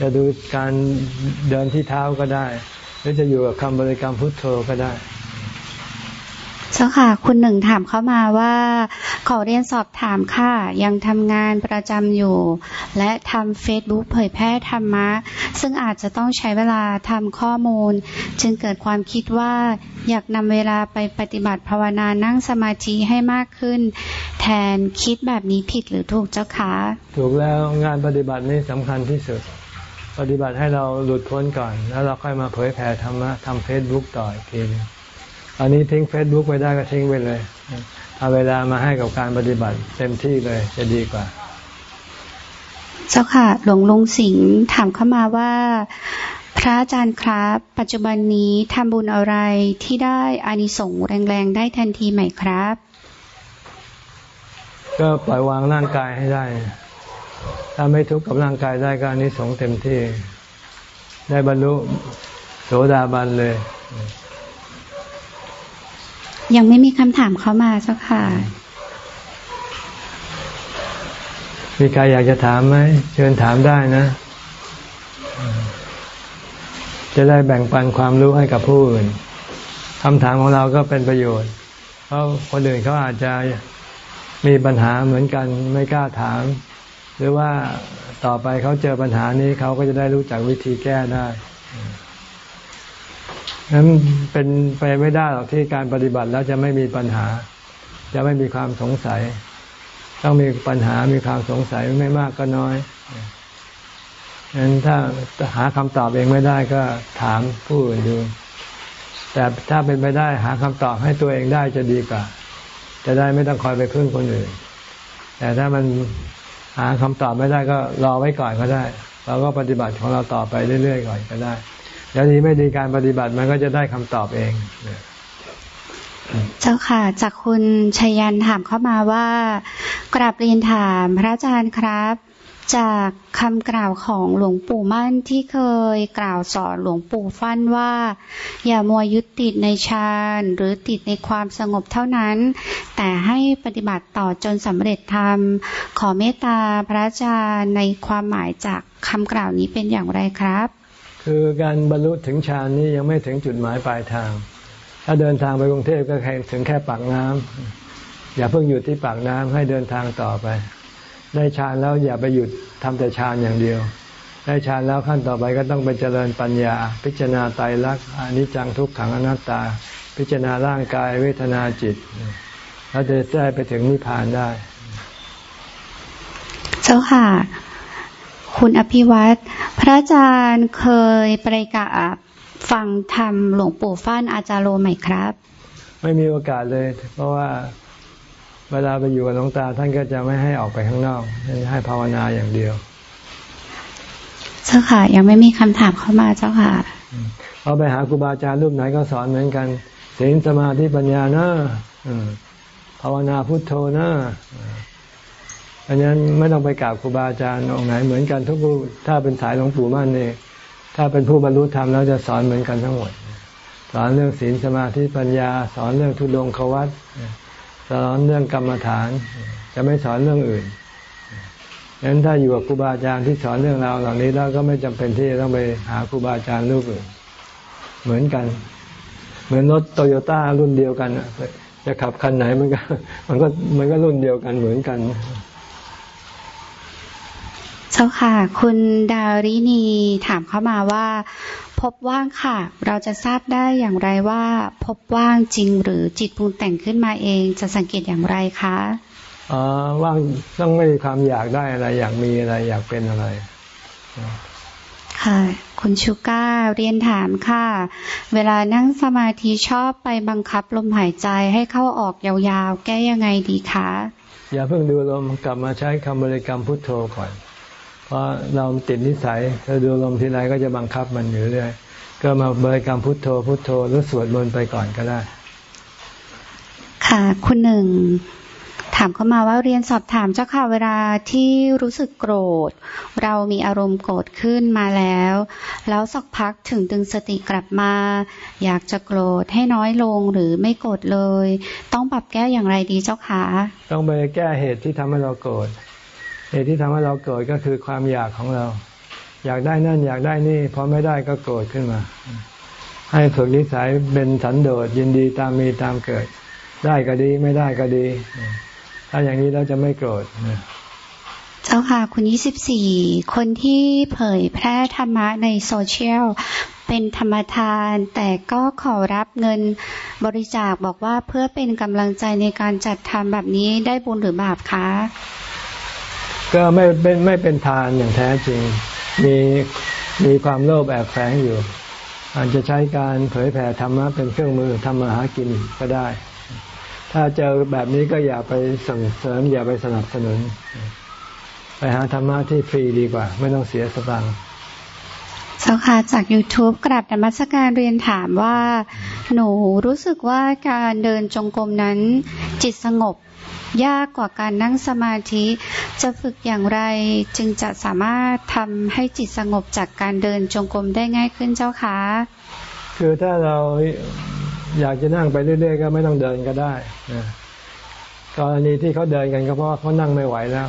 จะดูการเดินที่เท้าก็ได้ หรือจะอยู่กับคำบริกรรมพุทโธก็ได้ เจ้าค่ะ คุณหนึ่งถามเข้ามาว่า ขอเรียนสอบถามค่ะ ยังทำงานประจำอยู่ และทำเฟซบุ๊กเผยแพร่ธรรมะ ซึ่งอาจจะต้องใช้เวลาทำข้อมูล จึงเกิดความคิดว่า อยากนำเวลาไปปฏิบัติภาวนานั่งสมาธิให้มากขึ้น แทนคิดแบบนี้ผิดหรือถูกเจ้าคะถูกแล้วงานปฏิบัตินี่สำคัญที่สุด ปฏิบัติให้เราหลุดพ้นก่อน แล้วเราค่อยมาเผยแผ่ธรรมะทำเฟซบุ๊กต่ออีกทีนึง อันนี้ทิ้งเฟซบุ๊กไปได้ก็ทิ้งไปเลยเอาเวลามาให้กับการปฏิบัติเต็มที่เลยจะดีกว่า เจ้าค่ะ หลวงลุงสิงห์ถามเข้ามาว่า พระอาจารย์ครับ ปัจจุบันนี้ทำบุญอะไรที่ได้อานิสงส์แรงๆ ได้ทันทีไหมครับ ก็ปล่อยวางร่างกายให้ได้ ถ้าไม่ทุกข์กับร่างกายได้ก็อานิสงส์เต็มที่ ได้บรรลุโสดาบันเลย ยังไม่มีคำถามเข้ามาเจ้าค่ะ มีใครอยากจะถามไหม เชิญถามได้นะ จะได้แบ่งปันความรู้ให้กับผู้อื่นคำถามของเราก็เป็นประโยชน์ เพราะคนอื่นเขาอาจจะมีปัญหาเหมือนกันไม่กล้าถาม หรือว่าต่อไปเขาเจอปัญหานี้เขาก็จะได้รู้จักวิธีแก้ได้ นั้นเป็นไปไม่ได้หรอกที่การปฏิบัติแล้วจะไม่มีปัญหา จะไม่มีความสงสัย ต้องมีปัญหามีความสงสัยไม่มากก็น้อยงั้นถ้าหาคำตอบเองไม่ได้ก็ถามผู้อื่นดู แต่ถ้าเป็นไปได้หาคำตอบให้ตัวเองได้จะดีกว่า จะได้ไม่ต้องคอยไปพึ่งคนอื่น แต่ถ้ามันหาคำตอบไม่ได้ก็รอไว้ก่อนก็ได้ เราก็ปฏิบัติของเราต่อไปเรื่อยๆก่อนก็ได้ แล้วดีไม่ดีการปฏิบัติมันก็จะได้คำตอบเอง เจ้าค่ะ จากคุณชัยยันถามเข้ามาว่ากราบเรียนถามพระอาจารย์ครับ จากคำกล่าวของหลวงปู่มั่นที่เคยกล่าวสอนหลวงปู่ฟั่นว่า อย่ามัวยึดติดในฌานหรือติดในความสงบเท่านั้น แต่ให้ปฏิบัติต่อจนสำเร็จธรรม ขอเมตตาพระอาจารย์ในความหมายจากคำกล่าวนี้เป็นอย่างไรครับ คือการบรรลุถึงฌานนี้ยังไม่ถึงจุดหมายปลายทาง ถ้าเดินทางไปกรุงเทพก็แค่ถึงแค่ปากน้ำอย่าเพิ่งหยุดที่ปากน้ำให้เดินทางต่อไป ได้ฌานแล้วอย่าไปหยุดทำแต่ฌานอย่างเดียว ได้ฌานแล้วขั้นต่อไปก็ต้องไปเจริญปัญญา พิจารณาไตรลักษณ์อนิจจังทุกขังอนัตตา พิจารณาร่างกายเวทนาจิตแล้วจะได้ไปถึงนิพพานได้ เจ้าค่ะ คุณอภิวัตพระอาจารย์เคยประกาศฟังธรรมหลวงปู่ฟ้านอาจารโลไหมครับ ไม่มีโอกาสเลย เพราะว่าเวลาไปอยู่กับหลวงตาท่านก็จะไม่ให้ออกไปข้างนอกให้ภาวนาอย่างเดียวเจ้าค่ะ ยังไม่มีคำถามเข้ามาเจ้าค่ะพอไปหาครูบาอาจารย์รูปไหนก็สอนเหมือนกันศีลสมาธิปัญญานะภาวนาพุทโธนะ อันนั้นไม่ต้องไปกราบครูบาอาจารย์องค์ไหนเหมือนกันทุกถ้าเป็นสายหลวงปู่มั่นเนี่ยถ้าเป็นผู้บรรลุธรรมแล้วจะสอนเหมือนกันทั้งหมด สอนเรื่องศีลสมาธิปัญญา สอนเรื่องทุดงควัตสอนเรื่องกรรมฐาน จะไม่สอนเรื่องอื่นดังนั้นถ้าอยู่กับครูบาอาจารย์ที่สอนเรื่องราวเหล่านี้แล้วก็ไม่จำเป็นที่จะต้องไปหาครูบาอาจารย์รูปอื่นเหมือนกัน เหมือนรถโตโยต้ารุ่นเดียวกันจะขับคันไหนมันก็ มันก็มันก็รุ่นเดียวกันเหมือนกัน จ้าค่ะ คุณดารินีถามเข้ามาว่า พบว่างค่ะ เราจะทราบได้อย่างไรว่า พบว่างจริงหรือจิตปรุงแต่งขึ้นมาเองจะสังเกตอย่างไรคะอ๋อว่างต้องไม่มีความอยากได้อะไร อยากมีอะไรอยากเป็นอะไร ค่ะ คุณชูก้าเรียนถามค่ะ เวลานั่งสมาธิชอบไปบังคับลมหายใจให้เข้าออกยาวๆ แก้ยังไงดีคะ อย่าเพิ่งดูลมกลับมาใช้คำบริกรรมพุทโธก่อน เพราะเราติดนิสัยถ้าดูลมทีไรก็จะบังคับมันอยู่เรื่อยก็มาบริกรรมพุทโธพุทโธหรือสวดมนต์ไปก่อนก็ได้ ค่ะคุณหนึ่งถามเข้ามาว่าเรียนสอบถามเจ้าค่ะเวลาที่รู้สึกโกรธ เรามีอารมณ์โกรธขึ้นมาแล้ว แล้วสักพักถึงดึงสติกลับมา อยากจะโกรธให้น้อยลงหรือไม่โกรธเลย ต้องปรับแก้อย่างไรดีเจ้าค่ะต้องไปแก้เหตุที่ทำให้เราโกรธ เหตุที่ทำให้เราโกรธก็คือความอยากของเรา อยากได้นั่นอยากได้นี่พอไม่ได้ก็โกรธขึ้นมา ให้ฝึกนิสัยเป็นสันโดษยินดีตามมีตามเกิด ได้ก็ดีไม่ได้ก็ดี ถ้าอย่างนี้เราจะไม่โกรธเจ้าค่ะคุณยี่สิบสี่คนที่เผยแพร่ธรรมะในโซเชียลเป็นธรรมทาน แต่ก็ขอรับเงินบริจาคบอกว่าเพื่อเป็นกำลังใจในการจัดทำแบบนี้ได้บุญหรือบาปคะ ก็ไม่เป็นไม่เป็นทานอย่างแท้จริง มีมีความโลภแอบแฝงอยู่ อาจจะใช้การเผยแผ่ธรรมะเป็นเครื่องมือทำมาหากินก็ได้ ถ้าเจอแบบนี้ก็อย่าไปส่งเสริม อย่าไปสนับสนุน ไปหาธรรมะที่ฟรีดีกว่า ไม่ต้องเสียสตางค์เจ้าค่ะจาก YouTube กราบธรรมสการเรียนถามว่า หนูรู้สึกว่าการเดินจงกรมนั้น จิตสงบ ยากกว่าการนั่งสมาธิ จะฝึกอย่างไรจึงจะสามารถทำให้จิตสงบจากการเดินจงกรมได้ง่ายขึ้นเจ้าคะ คือถ้าเราอยากจะนั่งไปเรื่อย ๆ ก็ไม่ต้องเดินก็ได้กรณีที่เขาเดินกันก็เพราะเขานั่งไม่ไหวแล้ว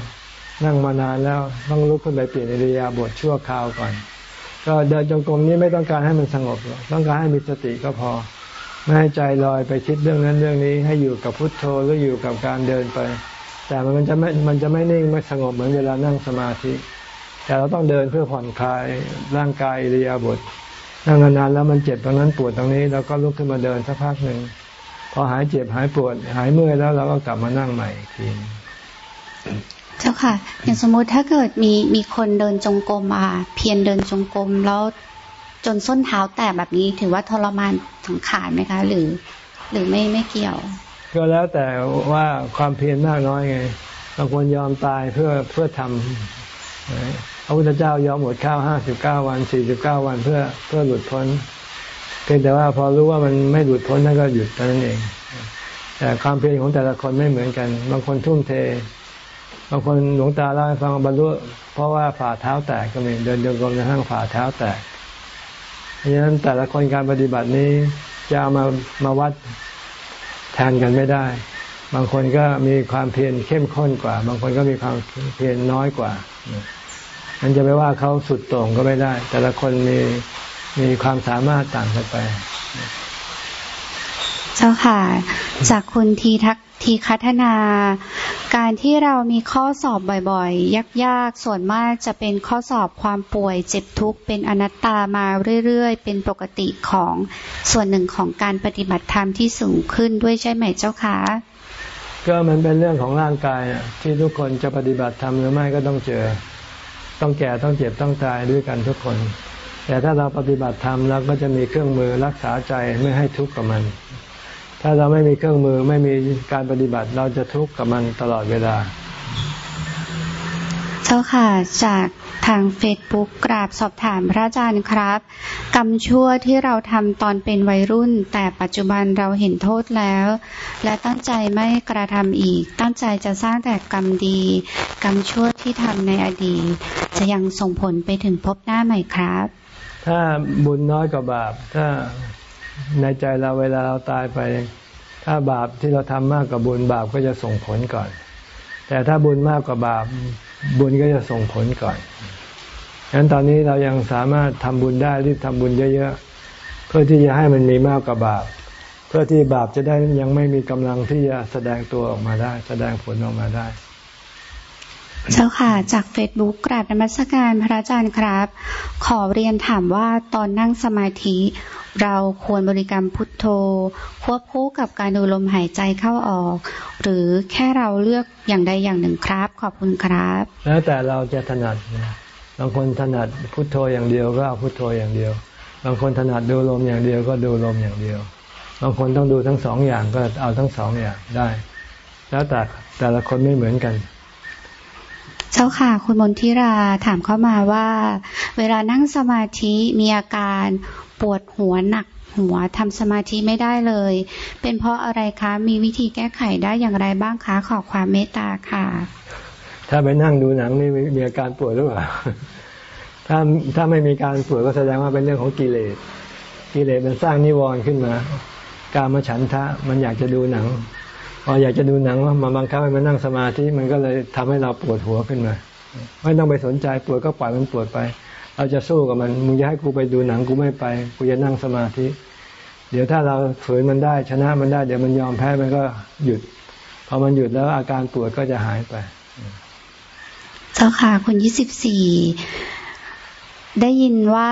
นั่งมานานแล้วต้องลุกขึ้นไปเปลี่ยนอิริยาบถชั่วคราวก่อน ก็เดินจงกรมนี้ไม่ต้องการให้มันสงบต้องการให้มีสติก็พอ ไม่ให้ใจลอยไปคิดเรื่องนั้นเรื่องนี้ ให้อยู่กับพุทโธหรืออยู่กับการเดินไป แต่มันจะไม่มันจะไม่นิ่งไม่สงบเหมือนเวลานั่งสมาธิ แต่เราต้องเดินเพื่อผ่อนคลายร่างกายอิริยาบถนั่งนานๆแล้วมันเจ็บตรงนั้นปวดตรงนี้เราก็ลุกขึ้นมาเดินสักพักหนึ่งพอหายเจ็บหายปวด หายเมื่อยแล้วเราก็กลับมานั่งใหม่อีกทีเจ้าค่ะ อย่างสมมติถ้าเกิดมีมีคนเดินจงกรมอะเพียรเดินจงกรมแล้ว จนส้นเท้าแตกแบบนี้ถือว่าทรมานสังขารไหมคะ หรือ หรือไม่ไม่เกี่ยว ก็แล้วแต่ว่าความเพียรมากน้อยไงบางคนยอมตายเพื่อเพื่อทำพระพุทธเจ้ายอมหมดข้าวห้าสิบเก้าวันสี่สิบเก้าวันเพื่อเพื่อหลุดพ้นเพียงแต่ว่าพอรู้ว่ามันไม่หลุดพ้นนั่นก็หยุดเท่นั้นเอง แต่ความเพียรของแต่ละคนไม่เหมือนกัน บางคนทุ่มเทบางคนหลวงตาเล่าให้ฟังบรรลุเพราะว่าฝ่าเท้าแตกก็มีเดินเดินกรมในห้างฝ่าเท้าแตก เพราะฉะนั้นแต่ละคนการปฏิบัตินี้จะเอามามาวัดแทนกันไม่ได้ บางคนก็มีความเพียรเข้มข้นกว่า บางคนก็มีความเพียรน้อยกว่ามันจะไปว่าเขาสุดโต่งก็ไม่ได้ แต่ละคนมีมีความสามารถต่างกันไป เจ้าค่ะ จากคุณทีทักทีคัฒนา การที่เรามีข้อสอบบ่อยๆ ยากๆ ส่วนมากจะเป็นข้อสอบความป่วยเจ็บทุกข์เป็นอนัตตามาเรื่อยๆ เป็นปกติของส่วนหนึ่งของการปฏิบัติธรรมที่สูงขึ้นด้วยใช่ไหมเจ้าคะก็มันเป็นเรื่องของร่างกายที่ทุกคนจะปฏิบัติธรรมหรือไม่ก็ต้องเจอ ต้องแก่ต้องเจ็บต้องตายด้วยกันทุกคน แต่ถ้าเราปฏิบัติธรรมเราก็จะมีเครื่องมือรักษาใจไม่ให้ทุกข์กับมัน ถ้าเราไม่มีเครื่องมือไม่มีการปฏิบัติเราจะทุกข์กับมันตลอดเวลา เจ้าค่ะจากทางเฟซบุ๊กกราบสอบถามพระอาจารย์ครับกรรมชั่วที่เราทำตอนเป็นวัยรุ่น แต่ปัจจุบันเราเห็นโทษแล้ว และตั้งใจไม่กระทำอีก ตั้งใจจะสร้างแต่กรรมดี กรรมชั่วที่ทำในอดีต จะยังส่งผลไปถึงพบหน้าใหม่ครับ ถ้าบุญน้อยกว่าบาป ถ้า ในใจเราเวลาเราตายไป ถ้าบาปที่เราทำมากกว่าบุญบาปก็จะส่งผลก่อน แต่ถ้าบุญมากกว่าบาปบุญก็จะส่งผลก่อนฉะนั้นตอนนี้เรายังสามารถทำบุญได้รีบทำบุญเยอะๆเพื่อที่จะให้มันมีมากกว่าบาป เพื่อที่บาปจะได้ยังไม่มีกำลังที่จะแสดงตัวออกมาได้ แสดงผลออกมาได้ เจ้าค่ะ จากเฟซบุ๊กกราบนมัสการพระอาจารย์ครับ ขอเรียนถามว่าตอนนั่งสมาธิ เราควรบริกรรมพุทโธ ควบคู่กับการดูลมหายใจเข้าออก หรือแค่เราเลือกอย่างใดอย่างหนึ่งครับ ขอบคุณครับ แล้วแต่เราจะถนัดบางคนถนัดพุทโธอย่างเดียวก็เอาพุทโธอย่างเดียว บางคนถนัดดูลมอย่างเดียวก็ดูลมอย่างเดียว บางคนต้องดูทั้งสองอย่างก็เอาทั้งสองอย่างได้ แล้วแต่แต่ละคนไม่เหมือนกัน เจ้าค่ะ คุณมนทิราถามเข้ามาว่า เวลานั่งสมาธิมีอาการปวดหัวหนักหัวทำสมาธิไม่ได้เลย เป็นเพราะอะไรคะ มีวิธีแก้ไขได้อย่างไรบ้างคะ ขอความเมตตาค่ะ ถ้าไปนั่งดูหนังนี่มีอาการปวดหรือเปล่าถ้าถ้าไม่มีการปวดก็แสดงว่าเป็นเรื่องของกิเลสกิเลสมันสร้างนิวรณ์ขึ้นมา การมาฉันทะมันอยากจะดูหนัง ออยากจะดูหนังมาบังคับให้มันนั่งสมาธิมันก็เลยทำให้เราปวดหัวขึ้นมา ไม่ต้องไปสนใจปวดก็ปล่อยมันปวดไป เราจะสู้กับมันมึงจะให้กูไปดูหนังกูไม่ไปกูจะนั่งสมาธิ เดี๋ยวถ้าเราฝืนมันได้ชนะมันได้เดี๋ยวมันยอมแพ้มันก็หยุดพอมันหยุดแล้วอาการปวดก็จะหายไป เจ้าค่ะคุณยี่สิบสี่ได้ยินว่า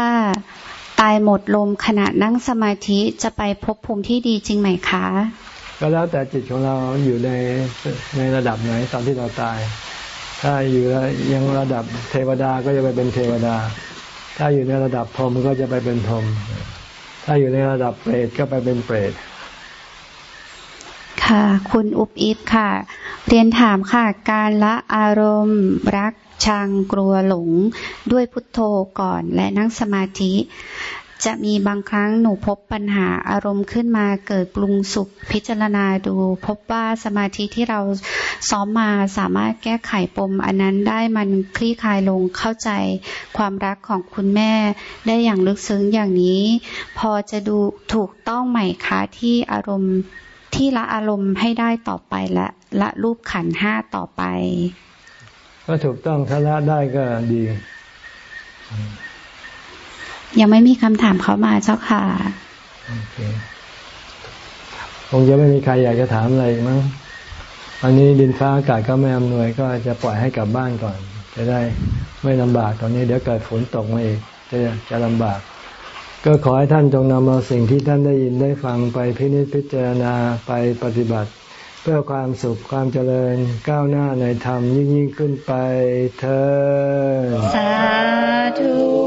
ตายหมดลมขณะนั่งสมาธิจะไปพบภูมิที่ดีจริงไหมคะ ก็แล้วแต่จิตของเราอยู่ในในระดับไหนตอนที่เราตาย ถ้าอยู่ยังระดับเทวดาก็จะไปเป็นเทวดา ถ้าอยู่ในระดับพรหมก็จะไปเป็นพรหมถ้าอยู่ในระดับเปรตก็ไปเป็นเปรตค่ะ คุณอุบอิบค่ะ เรียนถามค่ะ การละอารมณ์รักชังกลัวหลงด้วยพุทโธก่อนและนั่งสมาธิ จะมีบางครั้งหนูพบปัญหาอารมณ์ขึ้นมาเกิดปรุงสุขพิจารณาดู พบว่าสมาธิที่เราซ้อมมาสามารถแก้ไขปม อันนั้นได้มันคลี่คลายลงเข้าใจความรักของคุณแม่ ได้อย่างลึกซึ้งอย่างนี้ พอจะดูถูกต้องไหมคะที่อารมณ์ที่ละอารมณ์ให้ได้ต่อไปและละรูปขันห้าต่อไป ก็ถูกต้องถ้าละได้ก็ดี ยังไม่มีคำถามเข้ามาเจ้าค่ะโอเคคงจะไม่มีใครอยากจะถามอะไรอีกมั้งอันนี้ดินฟ้าอากาศก็ไม่อำนวยก็จะปล่อยให้กลับบ้านก่อน จะได้ไม่ลำบากตอนนี้เดี๋ยวเกิดฝนตกมาอีกจะจะลำบาก ก็ขอให้ท่านจงนำเอาสิ่งที่ท่านได้ยินได้ฟังไปพินิจพิจารณาไปปฏิบัติ เพื่อความสุขความเจริญก้าวหน้าในธรรมยิ่งยิ่งขึ้นไปเธอ